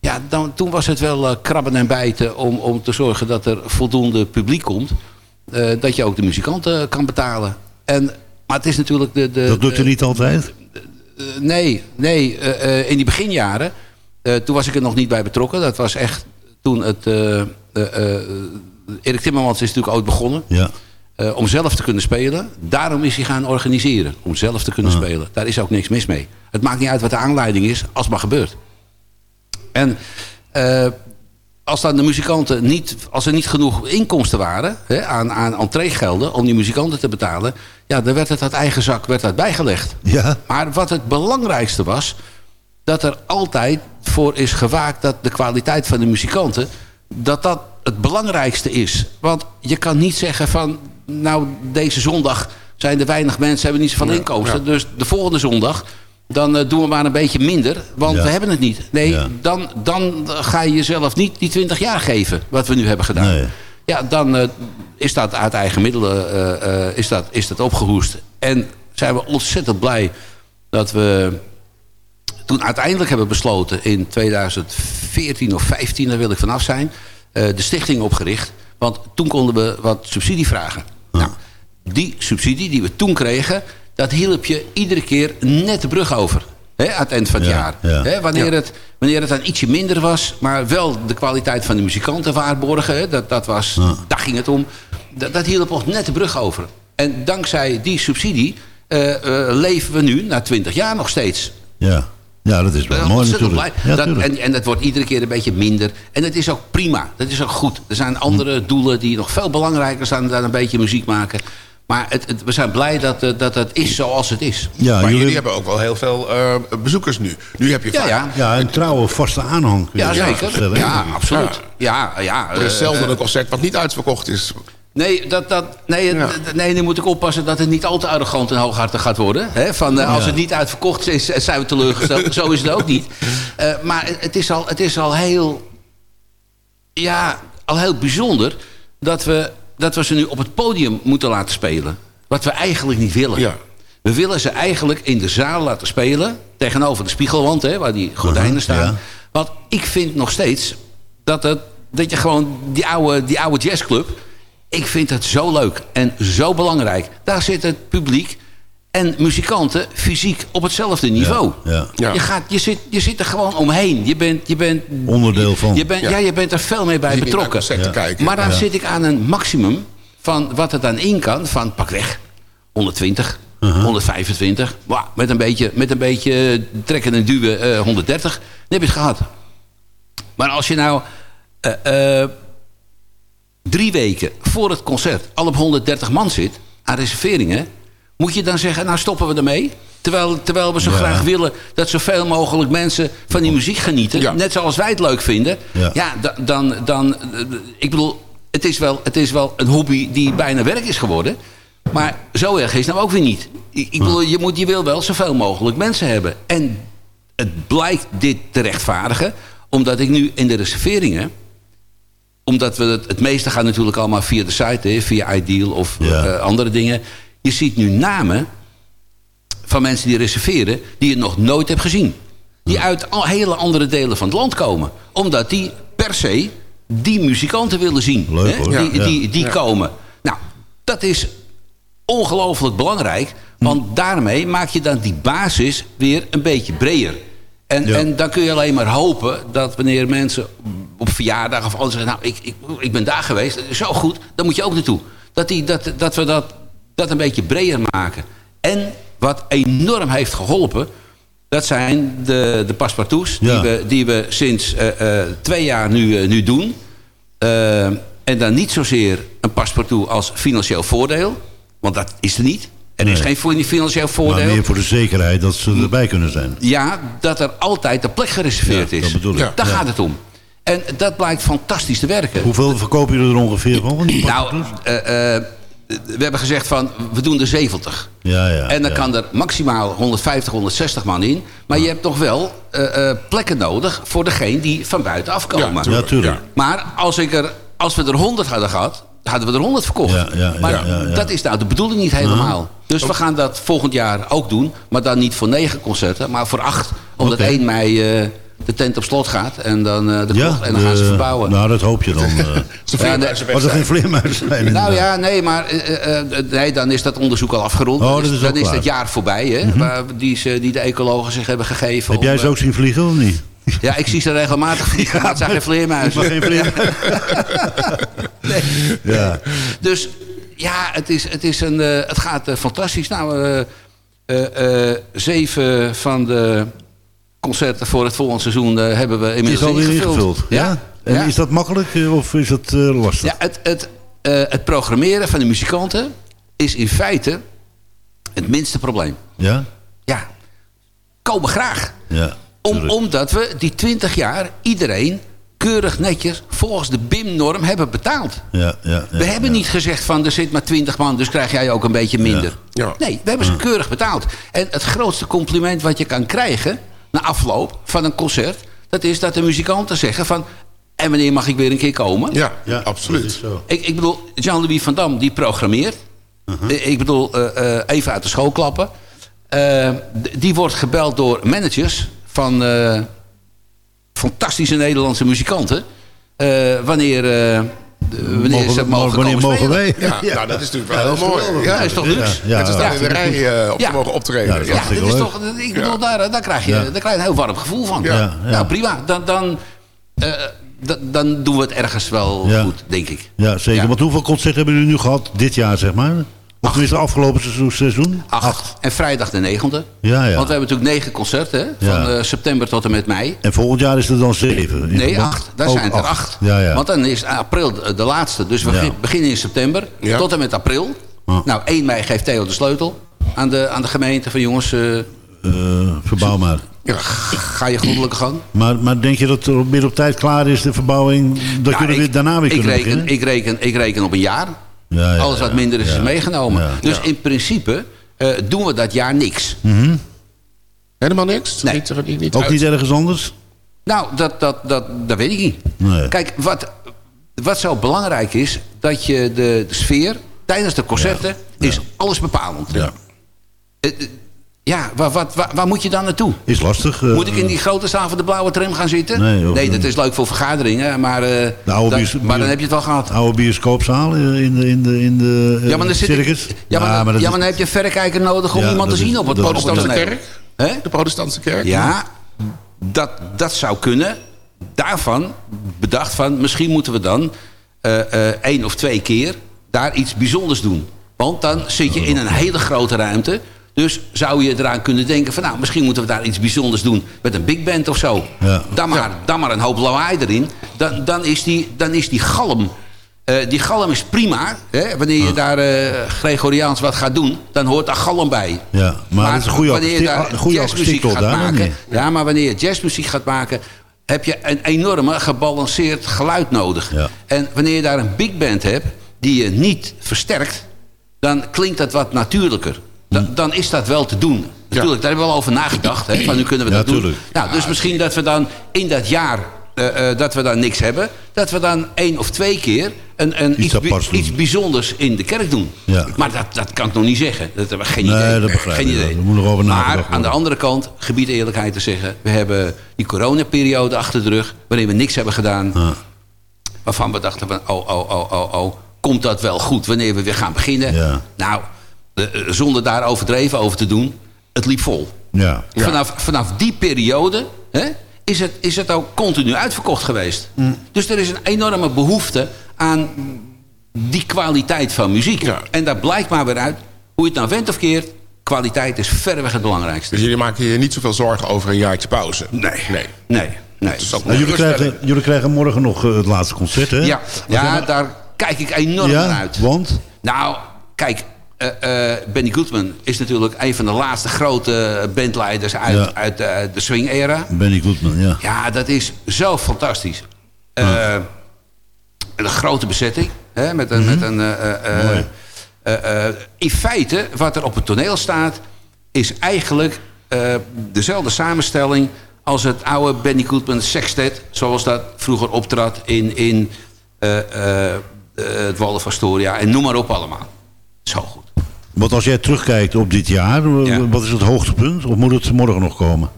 Ja, dan, toen was het wel krabben en bijten om, om te zorgen dat er voldoende publiek komt. Dat je ook de muzikanten kan betalen. En, maar het is natuurlijk de... de Dat er de- niet altijd. Eh, nee, nee. eh, eh, in die beginjaren toen was ik er nog niet bij betrokken. Dat was echt toen het... Erik Timmermans is natuurlijk ooit begonnen. Ja. om zelf te kunnen spelen. Daarom is hij gaan organiseren. Om zelf te kunnen spelen. Daar is ook niks mis mee. Het maakt niet uit wat de aanleiding is, als het maar gebeurt. En eh, als dan de muzikanten niet, als er niet genoeg inkomsten waren hè, aan, aan entreegelden om die muzikanten te betalen, ja, dan werd het uit eigen zak werd dat bijgelegd. Ja. Maar wat het belangrijkste was, dat er altijd voor is gewaakt dat de kwaliteit van de muzikanten, dat dat het belangrijkste is. Want je kan niet zeggen van, nou deze zondag zijn er weinig mensen, hebben niet zoveel Ja, inkomsten. ja. Dus de volgende zondag, dan eh, doen we maar een beetje minder, want Ja. we hebben het niet. Nee, dan, dan ga je jezelf niet die 20 jaar geven, wat we nu hebben gedaan. Nee. Ja, dan eh, is dat uit eigen middelen eh, eh, is dat, is dat opgehoest. En zijn we ontzettend blij dat we toen uiteindelijk hebben besloten in 2014 of 15, daar wil ik vanaf zijn, de stichting opgericht. Want toen konden we wat subsidie vragen. Nou, die subsidie die we toen kregen, dat hielp je iedere keer net de brug over. Hè, aan het eind van het Ja, jaar. ja. Wanneer, het, wanneer het dan ietsje minder was, maar wel de kwaliteit van de muzikanten waarborgen. Dat, dat was, Daar ging het om. Dat, dat hielp ons net de brug over. En dankzij die subsidie eh, eh, leven we nu, na 20 jaar nog steeds. Ja. ja, dat is wel ben mooi natuurlijk. Ja, dat, en, en dat wordt iedere keer een beetje minder. En dat is ook prima. Dat is ook goed. Er zijn andere Hm. doelen die nog veel belangrijker zijn dan een beetje muziek maken. Maar het, het- we zijn blij dat, eh, dat het is zoals het is. Ja, maar jullie- jullie hebben ook wel heel veel eh, bezoekers nu. Nu heb je Ja, vaak... ja. Ja, een trouwe vaste aanhang. Ja, zeker. Ja, absoluut. Ja, ja. Er is eh, zelden een concert wat niet uitverkocht is. Nee, dat, dat, nee, Ja. nee, nu moet ik oppassen dat het niet al te arrogant en hooghartig gaat worden. Hè? Van, als Ja. het niet uitverkocht is, zijn we teleurgesteld. Zo is het ook niet. Eh, maar het- het is, al, het is al heel... Ja, al heel bijzonder dat we, dat we ze nu op het podium moeten laten spelen. Wat we eigenlijk niet willen. Ja. We willen ze eigenlijk in de zaal laten spelen. Tegenover de spiegelwand, hè, waar die gordijnen staan. ja. Want ik vind nog steeds dat, het, dat je gewoon die oude, die oude jazzclub... Ik vind het zo leuk en zo belangrijk. Daar zit het publiek en muzikanten fysiek op hetzelfde niveau. Ja, Ja. Je, gaat, je, zit, je zit er gewoon omheen. Je bent, je bent, Onderdeel van. je bent, ja. je bent er veel mee bij Je betrokken. Maar dan Ja. zit ik aan een maximum van wat er dan in kan. Van pak weg, 120, Uh-huh. 125. Wauw, met, een beetje, met een beetje trekken en duwen eh, 130. Dan heb je het gehad. Maar als je nou eh, eh, drie weken voor het concert al op 130 man zit aan reserveringen... moet je dan zeggen, nou stoppen we ermee? Terwijl, terwijl we zo Ja. graag willen dat zoveel mogelijk mensen van die muziek genieten. Ja. Net zoals wij het leuk vinden. Ja. Ja, da- dan, dan, ik bedoel, het is, wel, het is wel een hobby die bijna werk is geworden. Maar zo erg is het nou ook weer niet. Ik, ik bedoel, je, moet, je wil wel zoveel mogelijk mensen hebben. En het blijkt dit te rechtvaardigen. Omdat ik nu in de reserveringen omdat we het, het meeste gaat natuurlijk allemaal via de site, hè, via Ideal of Ja. eh, andere dingen. Je ziet nu namen van mensen die reserveren die je nog nooit hebt gezien. Die uit al hele andere delen van het land komen. Omdat die per se die muzikanten willen zien. Leuk, hè, hoor. Die, Ja. die, die komen. Nou, dat is ongelooflijk belangrijk. Want daarmee maak je dan die basis weer een beetje breder. En, Ja. en dan kun je alleen maar hopen dat wanneer mensen op verjaardag of anders zeggen... nou, ik, ik, ik ben daar geweest, zo goed, dan moet je ook naartoe. Dat, die, dat, dat we dat, dat een beetje breder maken. En wat enorm heeft geholpen... dat zijn de, de paspartouts Ja. die, we, die we sinds eh, eh, twee jaar nu, eh, nu doen. En dan niet zozeer een paspartout als financieel voordeel. Want dat is er niet. Er is Nee. geen financieel Maar voordeel. meer voor de zekerheid dat ze erbij kunnen zijn. Ja, dat er altijd een plek gereserveerd Ja, is. dat bedoel ik. Daar Ja. gaat het om. En dat blijkt fantastisch te werken. Hoeveel verkopen jullie er ongeveer van? van Nou, eh, eh, we hebben gezegd van, we doen er 70. ja, ja. en dan ja. kan er maximaal 150, 160 man in. Maar je hebt toch wel eh, eh, plekken nodig voor degene die van buiten afkomen. Ja, tuurlijk. Maar als, ik er, als we er 100 hadden gehad, hadden we er 100 verkocht. Ja, ja, maar ja, ja, ja. dat is nou de bedoeling niet helemaal. Dus we gaan dat volgend jaar ook doen. Maar dan niet voor negen concerten, maar voor acht. Omdat Oké. 1 mei eh, de tent op slot gaat. En dan, eh, de Ja, klok, en dan gaan ze verbouwen. Nou, dat hoop je dan. eh. Ja, Als er geen vleermuizen zijn. nou ja, nee, maar eh, nee, dan is dat onderzoek al afgerond. Oh, dan dat is, dan is het jaar voorbij, hè, waar, die, ze, die de ecologen zich hebben gegeven. Heb om, jij ze ook zien vliegen of niet? Ja, ik zie ze regelmatig vliegen, maar het zijn geen vleermuizen. Maar geen nee. Ja. Dus ja, het, is, het, is een, eh, het gaat fantastisch. Nou, eh, eh, eh, zeven van de concerten voor het volgende seizoen eh, hebben we Het inmiddels is alweer ingevuld. ingevuld. Ja? En Ja. is dat makkelijk eh, of is dat eh, lastig? Ja, het, het, eh, het programmeren van de muzikanten is in feite het minste probleem. Ja? Ja, komen graag. Ja. Om, omdat we die 20 jaar iedereen keurig netjes volgens de BIM-norm hebben betaald. Ja, ja, ja, we hebben niet gezegd van er zit maar 20 man, dus krijg jij ook een beetje minder. Nee, we hebben ze keurig betaald. En het grootste compliment wat je kan krijgen na afloop van een concert, dat is dat de muzikanten zeggen van en wanneer mag ik weer een keer komen? Ja, ja absoluut. Ik, ik bedoel, Jean-Louis van Dam die programmeert. Eh, Ik bedoel, eh, eh, even uit de school klappen. Eh, die wordt gebeld door managers van eh, fantastische Nederlandse muzikanten. Eh, wanneer, eh, wanneer Mogen- ze mogen wanneer mogen wij? Ja, nou, dat is natuurlijk wel heel mooi. Ja, dat is toch luxe? Ja, Het is daar in de ja. rij eh, op Ja. te mogen optreden. Ja, dat is Ja, toch, ik bedoel, daar, daar, krijg je, Ja. daar krijg je een heel warm gevoel van. Ja. Ja, ja. Nou, prima. Dan, dan, eh, d- dan doen we het ergens wel Ja. goed, denk ik. Ja, zeker. Ja. Want hoeveel concerten hebben jullie nu gehad dit jaar, zeg maar? Of tenminste afgelopen seizoen? seizoen? Acht. En vrijdag de negende. Ja, ja. Want we hebben natuurlijk negen concerten. hè, Van Ja. eh, september tot en met mei. En volgend jaar is er dan zeven? Nee, verband- acht. Daar Ook zijn er acht. Ja, ja. Want dan is april de, laatste. Dus we Ja. begin- beginnen in september Ja. tot en met april. Ah. Nou, 1 mei geeft Theo de sleutel aan de, aan de gemeente. Van jongens, eh, Eh, verbouw maar. ga je goddelijke gang. maar. Maar denk je dat er meer op tijd klaar is, de verbouwing? Dat Nou, jullie ik- weer daarna weer ik kunnen reken, beginnen? ik, reken, ik reken op een jaar. Ja, ja, Alles wat minder is, Ja. is meegenomen. Ja. Dus in principe eh, doen we dat jaar niks. Mhm. Helemaal niks? Nee. Niet, niet, niet Ook uit- niet ergens anders? Nou, dat, dat, dat, dat weet ik niet. Nee. Kijk, wat, wat zo belangrijk is... dat je de, de sfeer tijdens de concerten... is alles bepalend. Ja. Eh, eh, Ja, waar, wat, waar, waar moet je dan naartoe? Is lastig. eh, Moet ik in die grote zaal van de blauwe tram gaan zitten? Nee, ook dat is leuk voor vergaderingen, maar, eh, De oude dat- bios- maar dan heb je het wel gehad. Oude bioscoopzaal in de, in de, in de eh, Ja, maar dan, zit circus? ja, maar, dat ja, is- maar dan heb je een verrekijker nodig om Ja, iemand te zien is- op het protestantse. Hè? De protestantse kerk? Ja, dat, dat zou kunnen. Daarvan bedacht van, misschien moeten we dan eh, eh, één of twee keer daar iets bijzonders doen. Want dan zit je in een hele grote ruimte. Dus zou je eraan kunnen denken van, nou, misschien moeten we daar iets bijzonders doen met een big band of zo. Ja. Dan, maar, dan maar een hoop lawaai erin. Dan, dan, is, die, dan is die galm eh, die galm is prima. Hè? Wanneer je daar eh, Gregoriaans wat gaat doen, dan hoort daar galm bij. Ja, maar, het is een goede wanneer je daar goede jazzmuziek gaat daar. maken, ja, maar wanneer je jazzmuziek gaat maken, heb je een enorme gebalanceerd geluid nodig. Ja. En wanneer je daar een big band hebt die je niet versterkt, dan klinkt dat wat natuurlijker. Dan, dan is dat wel te doen. Natuurlijk, daar hebben we wel over nagedacht. Hè, van nu kunnen we Ja, dat doen. tuurlijk. Nou, dus misschien dat we dan in dat jaar eh, eh, dat we dan niks hebben, dat we dan één of twee keer een, een Iets bijzonders in de kerk doen. Ja. Maar dat, dat kan ik nog niet zeggen. Dat hebben we geen Nee, idee. dat begrijp geen idee. Moet nog over maar worden. aan de andere kant, gebied eerlijkheid te zeggen, we hebben die coronaperiode achter de rug, waarin we niks hebben gedaan. Waarvan we dachten van, oh, oh, oh, oh, oh, komt dat wel goed wanneer we weer gaan beginnen? Ja. Nou, zonder daar overdreven over te doen, het liep vol. Ja. Vanaf, vanaf die periode hè, is, het, is het ook continu uitverkocht geweest. Mm. Dus er is een enorme behoefte aan die kwaliteit van muziek. En daar blijkt maar weer uit, hoe je het nou went of keert... kwaliteit is verreweg het belangrijkste. Dus jullie maken je niet zoveel zorgen over een jaartje pauze? Nee. Nee. Nee, nee. Nou, jullie, krijgen, jullie krijgen morgen nog eh, het laatste concert, hè? Ja, ja daar kijk ik enorm Ja, naar uit. want? Nou, kijk, eh, eh, Benny Goodman is natuurlijk een van de laatste grote bandleiders uit, Ja. uit eh, de swing-era. Benny Goodman, ja. Ja, dat is zo fantastisch. Een grote bezetting. Hè, met een, met een, eh, eh, in feite, wat er op het toneel staat... is eigenlijk dezelfde samenstelling... als het oude Benny Goodman Sextet... zoals dat vroeger optrad in, in het Waldorf Astoria... en noem maar op allemaal. Zo goed. Want als jij terugkijkt op dit jaar, eh, Ja. wat is het hoogtepunt? Of moet het morgen nog komen?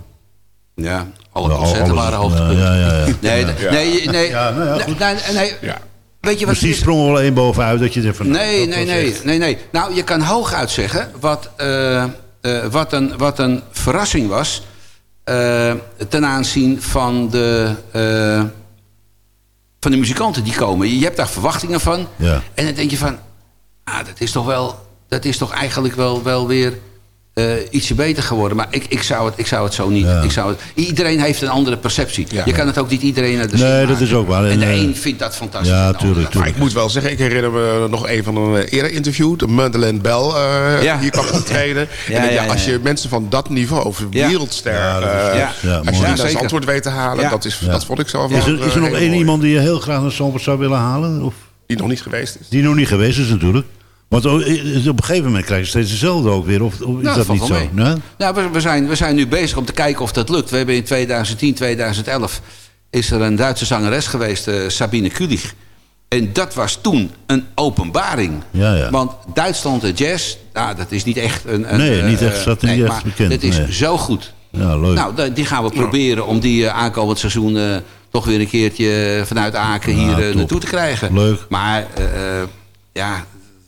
Ja, alle Ja, concerten alles- waren hoogtepunten. Ja, ja, ja. Nee, nee, nee, Ja, nou. Weet je wat Precies is? sprong er wel één bovenuit dat je zegt van... nou, Nee, nee, nee, echt- nee, nee. Nou, je kan hooguit zeggen wat, eh, eh, wat, een, wat een verrassing was. eh, ten aanzien van de, eh, van de muzikanten die komen. Je hebt daar verwachtingen van. Ja. En dan denk je van, ah, dat is toch wel, dat is toch eigenlijk wel, wel weer eh, ietsje beter geworden. Maar ik, ik, zou het, ik zou het zo niet. Ik zou het, iedereen heeft een andere perceptie. Je kan het ook niet iedereen naar de Nee, dat maken. is ook waar. En de eh, een vindt dat fantastisch. Ja, tuurlijk. Maar ik moet wel zeggen, ik herinner me nog een van een eerder interview. De Madeleine Bell eh, Ja. hier kwam optreden. Ja, en dan, ja, ja, als ja. je mensen van dat niveau, over Ja. wereldster... Ja, dat is- eh, ja. Ja, als je zeker. antwoord weet te halen, Ja. dat, is, Ja. dat vond ik zelf Is wel, er, is er eh, nog één iemand die je heel graag naar Zandvoort zou willen halen? Of Die nog niet geweest is. die nog niet geweest is natuurlijk? Want op een gegeven moment krijg je steeds dezelfde ook weer. Of, of is Nou, dat niet zo? Nee? Nou, we, we, zijn, we zijn nu bezig om te kijken of dat lukt. We hebben in 2010, 2011 is er een Duitse zangeres geweest, eh, Sabine Kulich. En dat was toen een openbaring. Ja, ja. Want Duitsland en jazz, nou, dat is niet echt een... een Nee, niet eh, echt, nee, niet echt bekend, Het is nee. zo goed. Ja, leuk. Nou, die gaan we proberen om die eh, aankomend seizoen... toch weer een keertje vanuit Aken hier naartoe te krijgen. Leuk. Maar ja,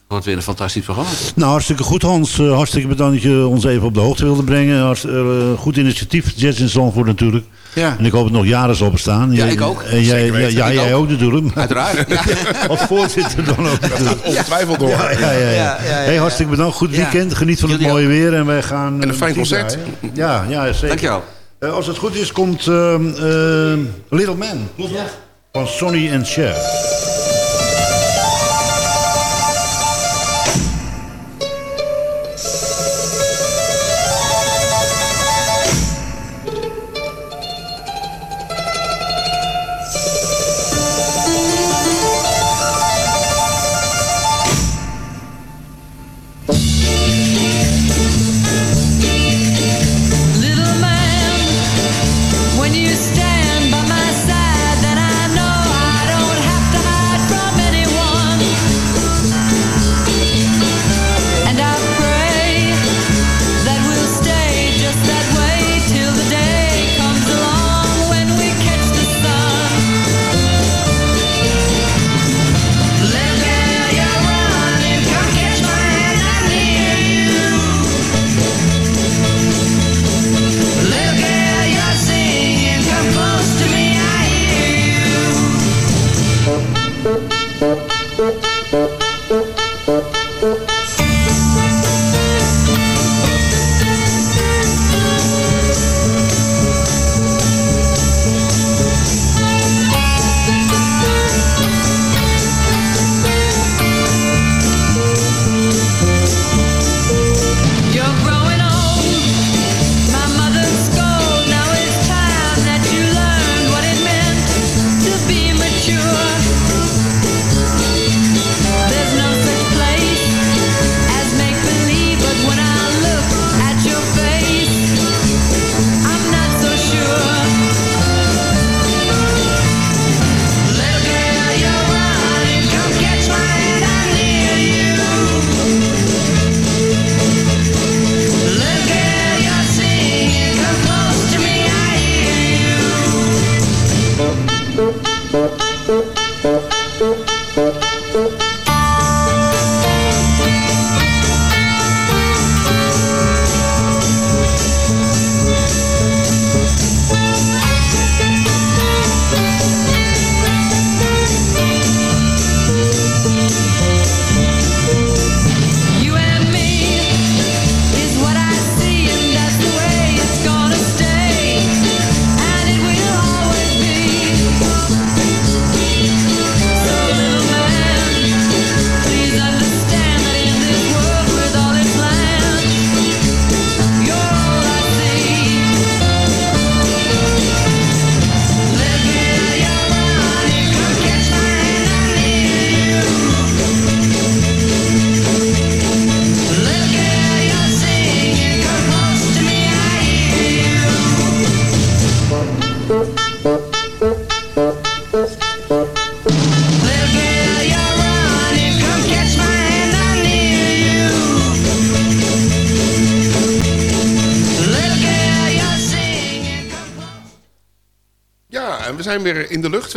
wordt weer een fantastisch programma. Nou, hartstikke goed Hans. Eh, hartstikke bedankt dat je ons even op de hoogte wilde brengen. Hartst- eh, goed initiatief. Jazz in Zandvoort natuurlijk. Ja. En ik hoop het nog jaren zal bestaan. Ja, Jij- ik ook. En jij, ja, jij ook. ook natuurlijk. Uiteraard. Ja. Als voorzitter dan ook. natuurlijk. Ongetwijfeld door. Ja, ja, ja, ja. Ja, ja, ja, Hey, hartstikke bedankt. Goed Ja. weekend. Geniet van het mooie weer. En wij gaan... En een eh, fijn concert. Ja, ja, zeker. Dankjewel. Eh, als het goed is, komt ehm, ehm, Little Man. Klopt? Van Sonny and Cher.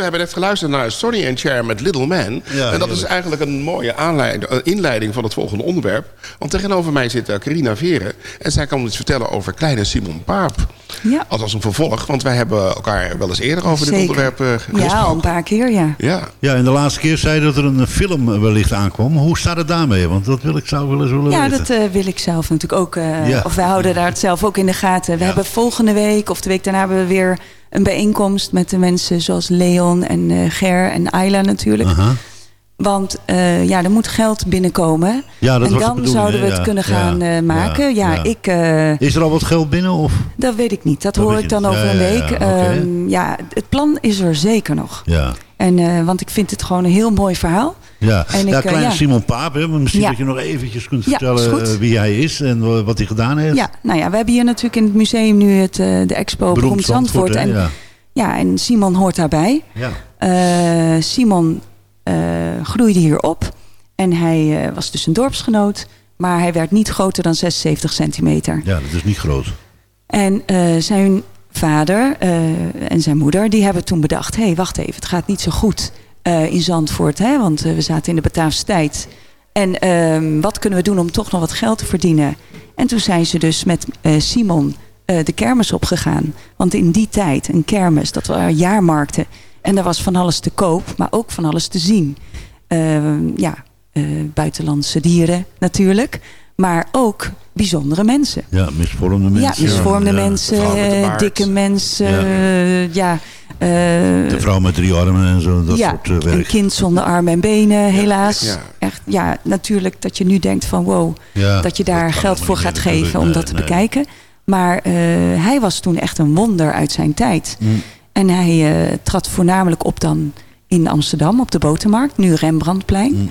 We hebben net geluisterd naar Sonny and Cher met Little Man. Ja, en dat is eigenlijk een mooie aanleiding, inleiding van het volgende onderwerp. Want tegenover mij zit eh, Carina Veren. En zij kan ons vertellen over kleine Simon Paap. Ja. Als een vervolg, want wij hebben elkaar wel eens eerder over dit onderwerp eh, gesproken. Ja, al een paar keer, ja. Ja. Ja, en de laatste keer zei je dat er een film wellicht aankwam. Hoe staat het daarmee? Want dat wil ik, zou wel eens willen Ja, weten. dat eh, wil ik zelf natuurlijk ook. eh, Ja. Of wij houden daar het zelf ook in de gaten. We hebben volgende week of de week daarna hebben we weer een bijeenkomst met de mensen zoals Leon en eh, Ger en Ayla natuurlijk. Aha. Want eh, ja, er moet geld binnenkomen. Ja, dat en was dan zouden we het Ja, kunnen ja, gaan eh, maken. Ja, ik... eh, Is er al wat geld binnen? Of? dat weet ik niet. Dat, Dat hoor ik dan over een week. Ehm, ja, het plan is er zeker nog. Ja. En, want ik vind het gewoon een heel mooi verhaal. Ja, En ik, kleine. Simon Paap. Hè? maar Misschien dat je nog eventjes kunt vertellen wie hij is en wa- wat hij gedaan heeft. Ja, nou ja, we hebben hier natuurlijk in het museum nu het, de expo Beroemd Zandvoort. En, Ja. en Simon hoort daarbij. Ja. Simon groeide hier op. En hij eh, was dus een dorpsgenoot. Maar hij werd niet groter dan 76 centimeter. ja, dat is niet groot. En eh, zijn vader eh, en zijn moeder, die hebben toen bedacht... hé, hey, wacht even, het gaat niet zo goed eh, in Zandvoort. Hè? Want eh, we zaten in de Bataafse tijd. En ehm, wat kunnen we doen om toch nog wat geld te verdienen? En toen zijn ze dus met eh, Simon eh, de kermis opgegaan. Want in die tijd, een kermis, dat waren jaarmarkten. En daar was van alles te koop, maar ook van alles te zien. Ehm, ja, eh, buitenlandse dieren natuurlijk. Maar ook bijzondere mensen. Ja, misvormde mensen. Ja, misvormde Ja. mensen, dikke mensen. Ja. eh, Ja. eh, De vrouw met drie armen en zo, dat ja, soort eh, een werk. kind zonder armen en benen, helaas. Ja. Echt, ja, natuurlijk dat je nu denkt van wow, Ja, dat je daar geld voor gaat geven om Nee, dat te nee. bekijken. Maar eh, hij was toen echt een wonder uit zijn tijd. Mm. En hij eh, trad voornamelijk op dan in Amsterdam op de Botermarkt, nu Rembrandtplein. Mm.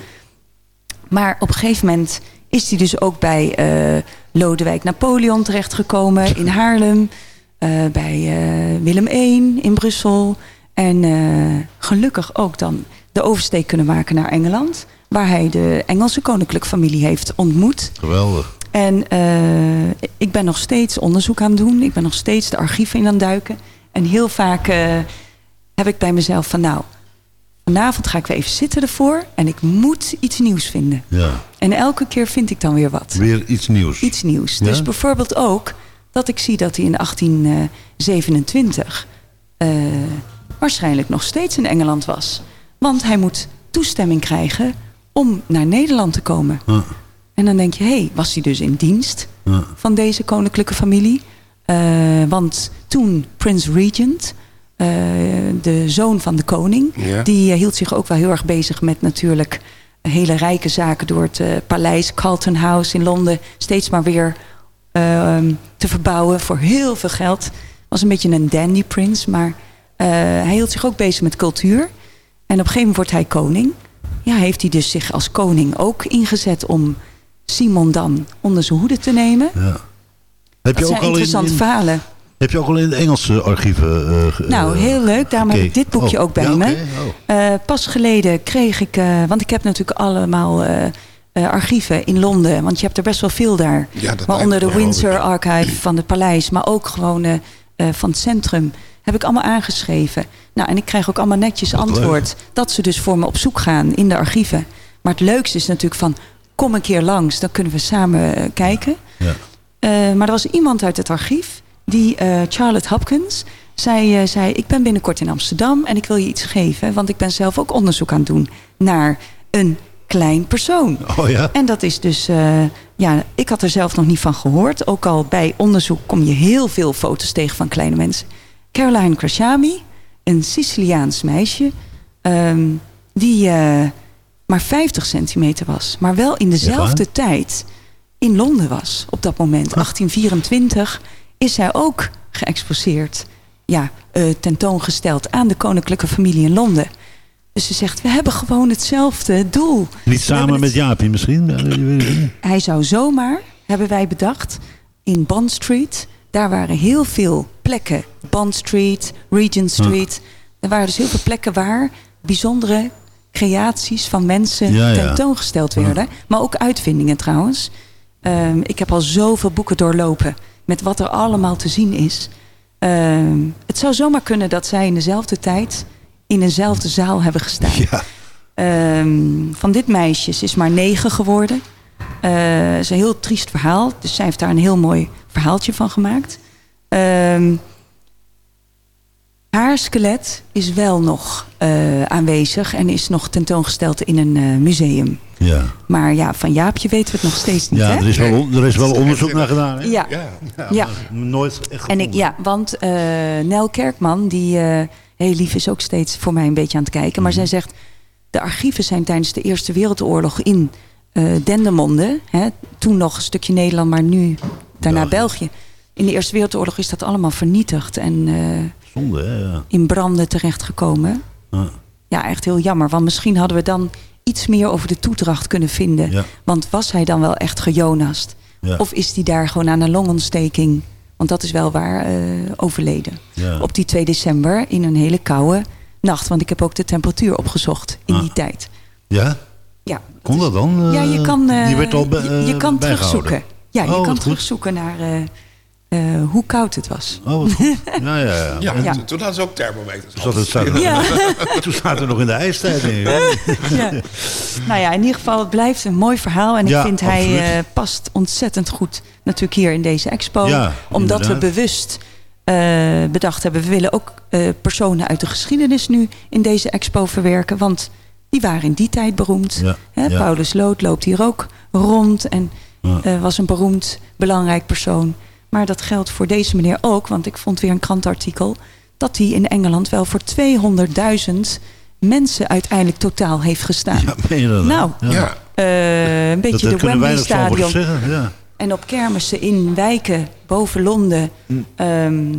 Maar op een gegeven moment is hij dus ook bij eh, Lodewijk Napoleon terechtgekomen in Haarlem. eh, bij Willem I in Brussel. En gelukkig ook dan de oversteek kunnen maken naar Engeland. Waar hij de Engelse koninklijke familie heeft ontmoet. Geweldig. En ik ben nog steeds onderzoek aan het doen. Ik ben nog steeds de archieven in aan het duiken. En heel vaak eh, heb ik bij mezelf van nou, vanavond ga ik weer even zitten ervoor. En ik moet iets nieuws vinden. Ja, En elke keer vind ik dan weer wat. weer iets nieuws. Iets nieuws. Ja? Dus bijvoorbeeld ook dat ik zie dat hij in 1827 eh, waarschijnlijk nog steeds in Engeland was. Want hij moet toestemming krijgen om naar Nederland te komen. Ja. En dan denk je, hé, hey, was hij dus in dienst van deze koninklijke familie? Eh, want toen Prins Regent, eh, de zoon van de koning... Ja. die eh, hield zich ook wel heel erg bezig met natuurlijk hele rijke zaken... door het paleis Carlton House in Londen steeds maar weer ehm, te verbouwen voor heel veel geld. Was een beetje een dandy prins, maar eh, hij hield zich ook bezig met cultuur. En op een gegeven moment wordt hij koning. Ja, heeft hij dus zich als koning ook ingezet om Simon dan onder zijn hoede te nemen. Ja. Heb dat zijn al in- interessante in, verhalen. Heb je ook al in de Engelse archieven ge- Nou, heel leuk. Daarom heb ik dit boekje Oh, ook bij ja, me. Oh. Eh, pas geleden kreeg ik... want ik heb natuurlijk allemaal archieven in Londen. Want je hebt er best wel veel daar. Ja, Waaronder de Windsor Archive van het paleis. Maar ook gewoon van het centrum. Heb ik allemaal aangeschreven. Nou, en ik krijg ook allemaal netjes antwoord. Dat ze dus voor me op zoek gaan in de archieven. Maar het leukste is natuurlijk van... Kom een keer langs, dan kunnen we samen kijken. Ja. Eh, maar er was iemand uit het archief, die eh, Charlotte Hopkins, zij eh, zei: Ik ben binnenkort in Amsterdam en ik wil je iets geven, want ik ben zelf ook onderzoek aan het doen naar een klein persoon. Oh ja? En dat is dus, ja, ik had er zelf nog niet van gehoord. Ook al bij onderzoek kom je heel veel foto's tegen van kleine mensen. Caroline Krashami, een Siciliaans meisje, ehm, die maar 50 centimeter was, maar wel in dezelfde tijd in Londen was op dat moment. 1824 is zij ook geëxposeerd, ja, eh, tentoongesteld aan de koninklijke familie in Londen. Dus ze zegt, we hebben gewoon hetzelfde doel. Niet We samen het- met Jaapie misschien? Hij zou zomaar, hebben wij bedacht, in Bond Street. Daar waren heel veel plekken. Bond Street, Regent Street. Er waren dus heel veel plekken waar bijzondere creaties van mensen Ja, ja. tentoongesteld werden. Maar ook uitvindingen trouwens. Ehm, ik heb al zoveel boeken doorlopen met wat er allemaal te zien is. Ehm, het zou zomaar kunnen dat zij in dezelfde tijd in dezelfde zaal hebben gestaan. Ehm, van dit meisje, ze is maar negen geworden. Eh, Het is een heel triest verhaal. Dus zij heeft daar een heel mooi verhaaltje van gemaakt. Ehm, haar skelet is wel nog eh, aanwezig en is nog tentoongesteld in een eh, museum. Ja. Maar ja, van Jaapje weten we het nog steeds niet. Ja, hè? er is wel, er is wel onderzoek naar gedaan. Hè? Ja. Ja. Nooit echt En ik, ja, want eh, Nel Kerkman, die eh, heel lief is ook steeds voor mij een beetje aan het kijken. Maar zij zegt, de archieven zijn tijdens de Eerste Wereldoorlog in eh Dendermonde. Hè, toen nog een stukje Nederland, maar nu daarna België. In de Eerste Wereldoorlog is dat allemaal vernietigd en eh, Zonde, hè? In branden terechtgekomen. Ja. Ja, echt heel jammer. Want misschien hadden we dan iets meer over de toedracht kunnen vinden. Ja. Want was hij dan wel echt gejonast? Ja. Of is hij daar gewoon aan een longontsteking... want dat is wel waar, eh, overleden. Ja. Op die 2 december in een hele koude nacht. Want ik heb ook de temperatuur opgezocht in Ah. die tijd. Ja? Ja, Kon dat dan? ja je kan, eh, al be- je, je eh, kan bijgehouden? terugzoeken. Ja, je Oh, kan terugzoeken naar eh, hoe koud het was. Oh, wat goed. Ja, ja, ja. Ja, Ja. Toen hadden ze ook thermometers. Toen zat het zaten Ja. Toen zaten we nog in de ijstijd. ja. Nou ja, in ieder geval, het blijft een mooi verhaal. En Ja, ik vind hij eh, past ontzettend goed natuurlijk hier in deze expo. Ja, omdat we bewust eh, bedacht hebben... we willen ook eh, personen uit de geschiedenis nu in deze expo verwerken. Want die waren in die tijd beroemd. Ja, Hè, ja. Paulus Lood loopt hier ook rond en Ja. eh, was een beroemd, belangrijk persoon. Maar dat geldt voor deze meneer ook. Want ik vond weer een krantartikel... dat hij in Engeland wel voor 200.000 mensen uiteindelijk totaal heeft gestaan. Ja, meen je dat? Nou, Ja. eh, een beetje dat de Wembley Stadion. zeggen. Ja. En op kermissen in wijken boven Londen Hm. ehm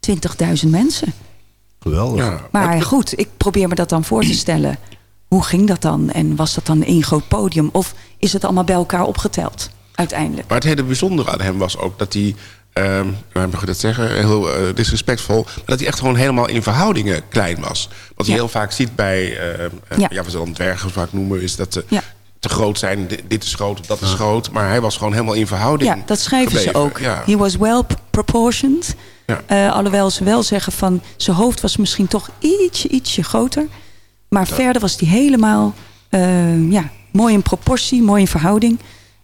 20.000 mensen. Geweldig. Ja. Maar goed, ik probeer me dat dan voor te stellen. Hoe ging dat dan? En was dat dan één groot podium? Of is het allemaal bij elkaar opgeteld uiteindelijk? Maar het hele bijzondere aan hem was ook dat hij... ehm hoe mag ik dat zeggen? Heel eh, disrespectvol. Maar dat hij echt gewoon helemaal in verhoudingen klein was. Wat je Ja. heel vaak ziet bij... eh, Ja. ja. we zullen dwergen vaak noemen... is dat ze Ja. te groot zijn. Di- Dit is groot, dat is groot. Maar hij was gewoon helemaal in verhouding Ja, dat schrijven ze ook. Ja. He was well proportioned. Ja. Eh, alhoewel ze wel zeggen van... zijn hoofd was misschien toch ietsje, ietsje groter. Maar verder was hij helemaal ja, mooi in proportie, mooi in verhouding.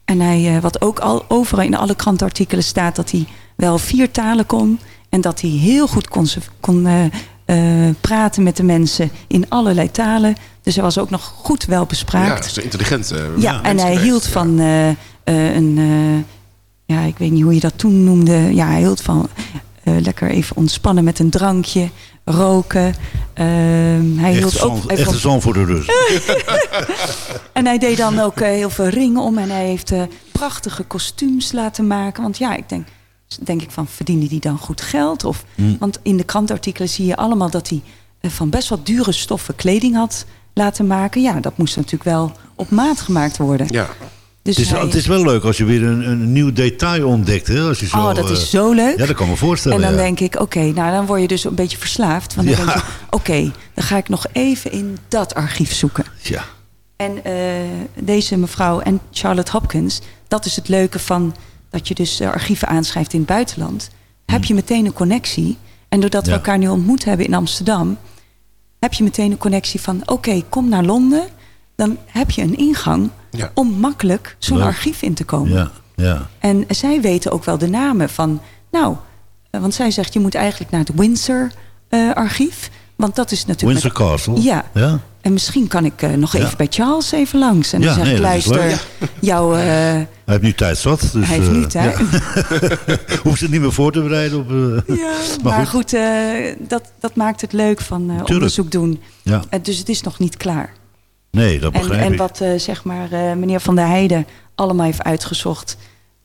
En hij, eh, wat ook al overal in alle krantartikelen staat... dat hij wel vier talen kon. En dat hij heel goed kon, kon eh, eh, praten met de mensen in allerlei talen. Dus hij was ook nog goed wel Ja, bespraakt. dat is een intelligente Ja, en hij geweest, hield ja. van een... ja, ik weet niet hoe je dat toen noemde. Ja, hij hield van eh, lekker even ontspannen met een drankje, roken. Ehm, hij hield Echt, ook echte zand voor de rust. En hij deed dan ook eh, heel veel ringen om. En hij heeft eh, prachtige kostuums laten maken. Want ja, ik denk, denk ik van, verdiende die dan goed geld? Of, Hmm. Want in de krantartikelen zie je allemaal dat hij van best wel dure stoffen kleding had laten maken. Ja, dat moest natuurlijk wel op maat gemaakt worden. Ja. Dus het, is, hij- het is wel leuk als je weer een, een nieuw detail ontdekt. Hè? Als je zo, oh, dat eh, is zo leuk. Ja, dat kan me voorstellen. En dan ja. denk ik, oké, nou dan word je dus een beetje verslaafd. Want dan Ja. denk je, oké, dan ga ik nog even in dat archief zoeken. Ja. En eh, deze mevrouw en Charlotte Hopkins, dat is het leuke van dat je dus eh, archieven aanschrijft in het buitenland. Heb je meteen een connectie. En doordat we elkaar nu ontmoet hebben in Amsterdam, heb je meteen een connectie van oké, kom naar Londen. Dan heb je een ingang Ja. om makkelijk zo'n archief in te komen. Ja, ja. En zij weten ook wel de namen van... Nou, eh, want zij zegt je moet eigenlijk naar het Windsor-archief. want dat is natuurlijk... Windsor Castle. Ja. Ja. En misschien kan ik eh, nog Ja. even bij Charles even langs. En dan Ja, zeg nee, ik, luister, jouw... eh, Hij heeft nu tijd zat. Dus, Hij heeft nu eh, tijd. ja. Hoeft het niet meer voor te bereiden. Op, eh, maar, maar goed, eh, dat, dat maakt het leuk van eh, onderzoek doen. Ja. Eh, dus het is nog niet klaar. Nee, dat En, begrijp en ik. wat eh, zeg maar eh, meneer Van der Heijden allemaal heeft uitgezocht...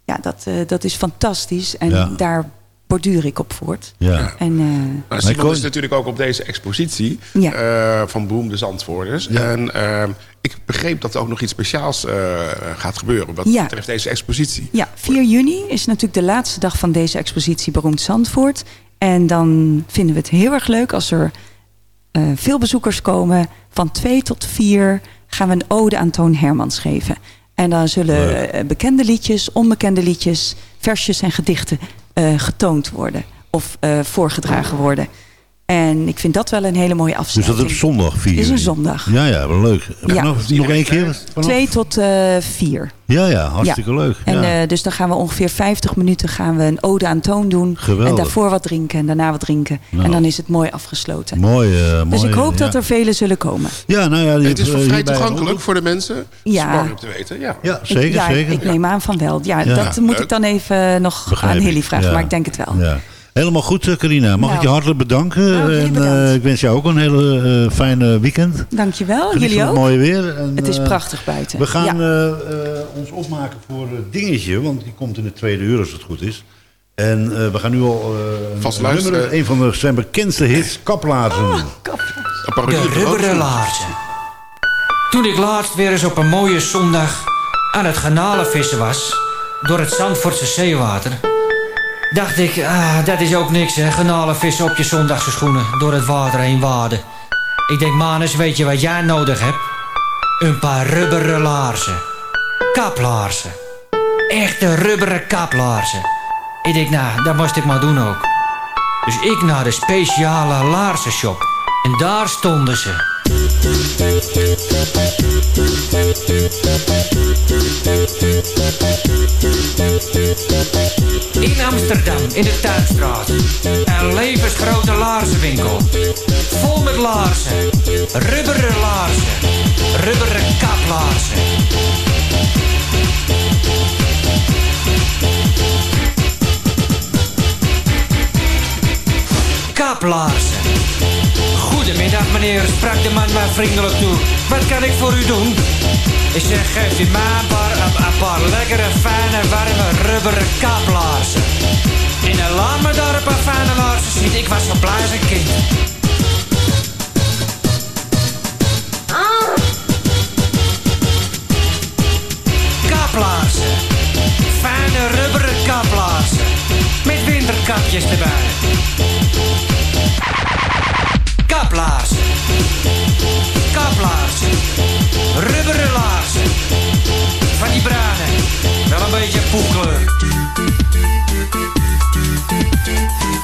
Ja, dat, eh, dat is fantastisch. En Ja. daar borduur ik op voort. Ja. En, eh, Maar Simon is natuurlijk ook op deze expositie Ja. eh, van beroemde Zandvoorters. En eh, ik begreep dat er ook nog iets speciaals eh, gaat gebeuren wat Ja. betreft deze expositie. Ja, 4 juni is natuurlijk de laatste dag van deze expositie Beroemd Zandvoort. En dan vinden we het heel erg leuk als er eh, veel bezoekers komen. Van 2 tot 4 gaan we een ode aan Toon Hermans geven. En dan zullen eh, bekende liedjes, onbekende liedjes, versjes en gedichten eh, getoond worden. Of voorgedragen worden. En ik vind dat wel een hele mooie Dus afsluiting. dat op zondag vier. Is een zondag. Ja, ja, wel leuk. Ja. Nog, nog één keer? Vanaf- Twee tot eh, vier. Ja, ja, hartstikke Ja. leuk. En ja. eh, dus dan gaan we ongeveer 50 minuten gaan we een ode aan toon doen. Geweldig. En daarvoor wat drinken en daarna wat drinken. Nou. En dan is het mooi afgesloten. mooi, eh, dus mooi, ik hoop ja. dat er velen zullen komen. Ja, nou ja. die- Het is vrij toegankelijk voor de mensen. Ja. Is om te weten. Ja, Ja, Ik- zeker, ja, zeker. Ik neem aan van wel. Ja, Ja. dat moet ik dan even nog Begrijp aan ik. Hilly vragen. Ja. Maar ik denk het wel. Ja. Helemaal goed, eh, Carina. Mag Nou. ik je hartelijk bedanken. Nou, en, bedankt. eh, ik wens jou ook een hele eh, fijne weekend. Dankjewel. Geniet Jullie ook. het mooie weer. En, het is prachtig buiten. We gaan Ja. eh, eh, ons opmaken voor het dingetje, want die komt in het tweede uur als het goed is. En eh, we gaan nu al eh, Vast nummer, een van de zijn bekendste hits, Kaplaarzen. Oh, Een parodie De de rubberen laarzen. Toen ik laatst weer eens op een mooie zondag aan het garnalenvissen was... door het Zandvoortse zeewater... dacht ik, ah, dat is ook niks hè, garnalenvissen op je zondagse schoenen... door het water heen waden. Ik denk, Manus, weet je wat jij nodig hebt? Een paar rubberen laarzen. Kaplaarzen. Echte rubberen kaplaarzen. Ik denk, nou, dat moest ik maar doen ook. Dus ik naar de speciale laarzenshop. En daar stonden ze. Amsterdam, in de Tuinstraat. Een levensgrote laarzenwinkel. Vol met laarzen. Rubberen laarzen. Rubberen kaplaarzen. Kaplaarzen. Goedemiddag meneer, sprak de man mij vriendelijk toe. Wat kan ik voor u doen? Ik zeg, geeft u mij een paar, een, lekkere, fijne, warme, rubberen kaplaarzen. En dan laat me daar een paar fijne laarzen zien. Ik was als een kind. Kaplaarzen. Fijne rubberen kaplaarzen. Met winterkapjes erbij. Kaplaarzen. Kaplaarzen. Rubberen laarzen. Van die bruine. Wel een beetje poekleur.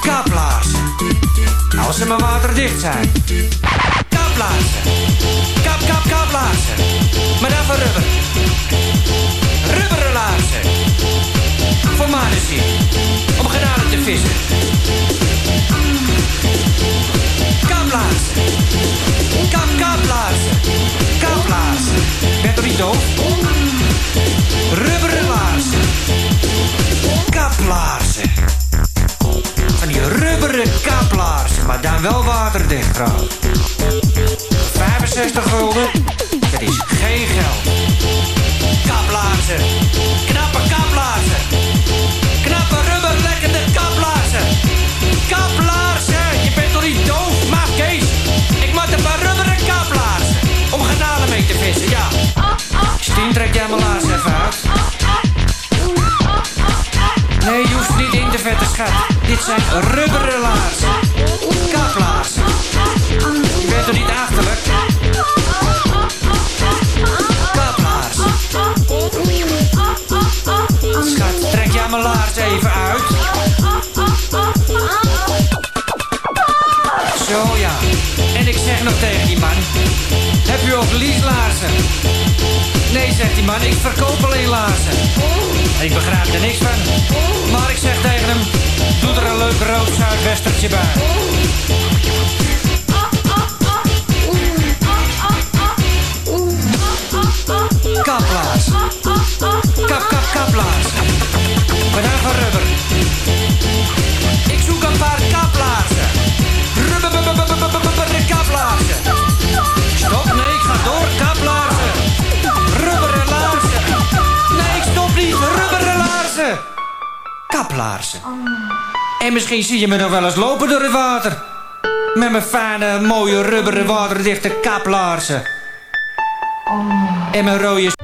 Kaplaarzen. Als ze maar waterdicht zijn. Kaplaarzen. Kap, kap, kaplaarzen. Maar dan van rubber. Rubberen laarzen. Voor manesie. Om genade te vissen. Kaplaarzen. Kap, kaplaarzen. Kaplaarzen. Ben toch niet doof? Rubberen. Rubberen kaplaarzen. Maar dan wel waterdicht trouwens. 65 gulden. Dat is geen geld. Kaplaarzen. Knappe kaplaarzen. Knappe rubber lekkende kaplaarzen. Kaplaarzen. Je bent toch niet doof, maar Kees. Ik maak een paar rubberen kaplaarzen. Om garnalen mee te vissen, ja. Stien, trek jij mijn laars Dit zijn rubberen laarzen. Kaplaarzen. Je bent toch niet achterlijk? Kaplaarzen. Schat, trek jij mijn laars even uit. Zo ja. En ik zeg nog tegen die man. Heb u ook lieslaarzen? Nee, zegt die man, ik verkoop alleen laarzen. Ik begrijp er niks van. Maar ik zeg tegen hem, doe er een leuk rood zuidwestertje bij. Kaplaars. Kap, kap. Maar dan van rubber. Ik zoek een paar kaplaarzen. Rubber, kaplaarzen. Door, kaplaarzen. Rubberen laarzen. Nee, ik stop niet, rubberen laarzen. Kaplaarzen. En misschien zie je me nog wel eens lopen door het water. Met mijn fijne, mooie, rubberen, waterdichte kaplaarzen. En mijn rode...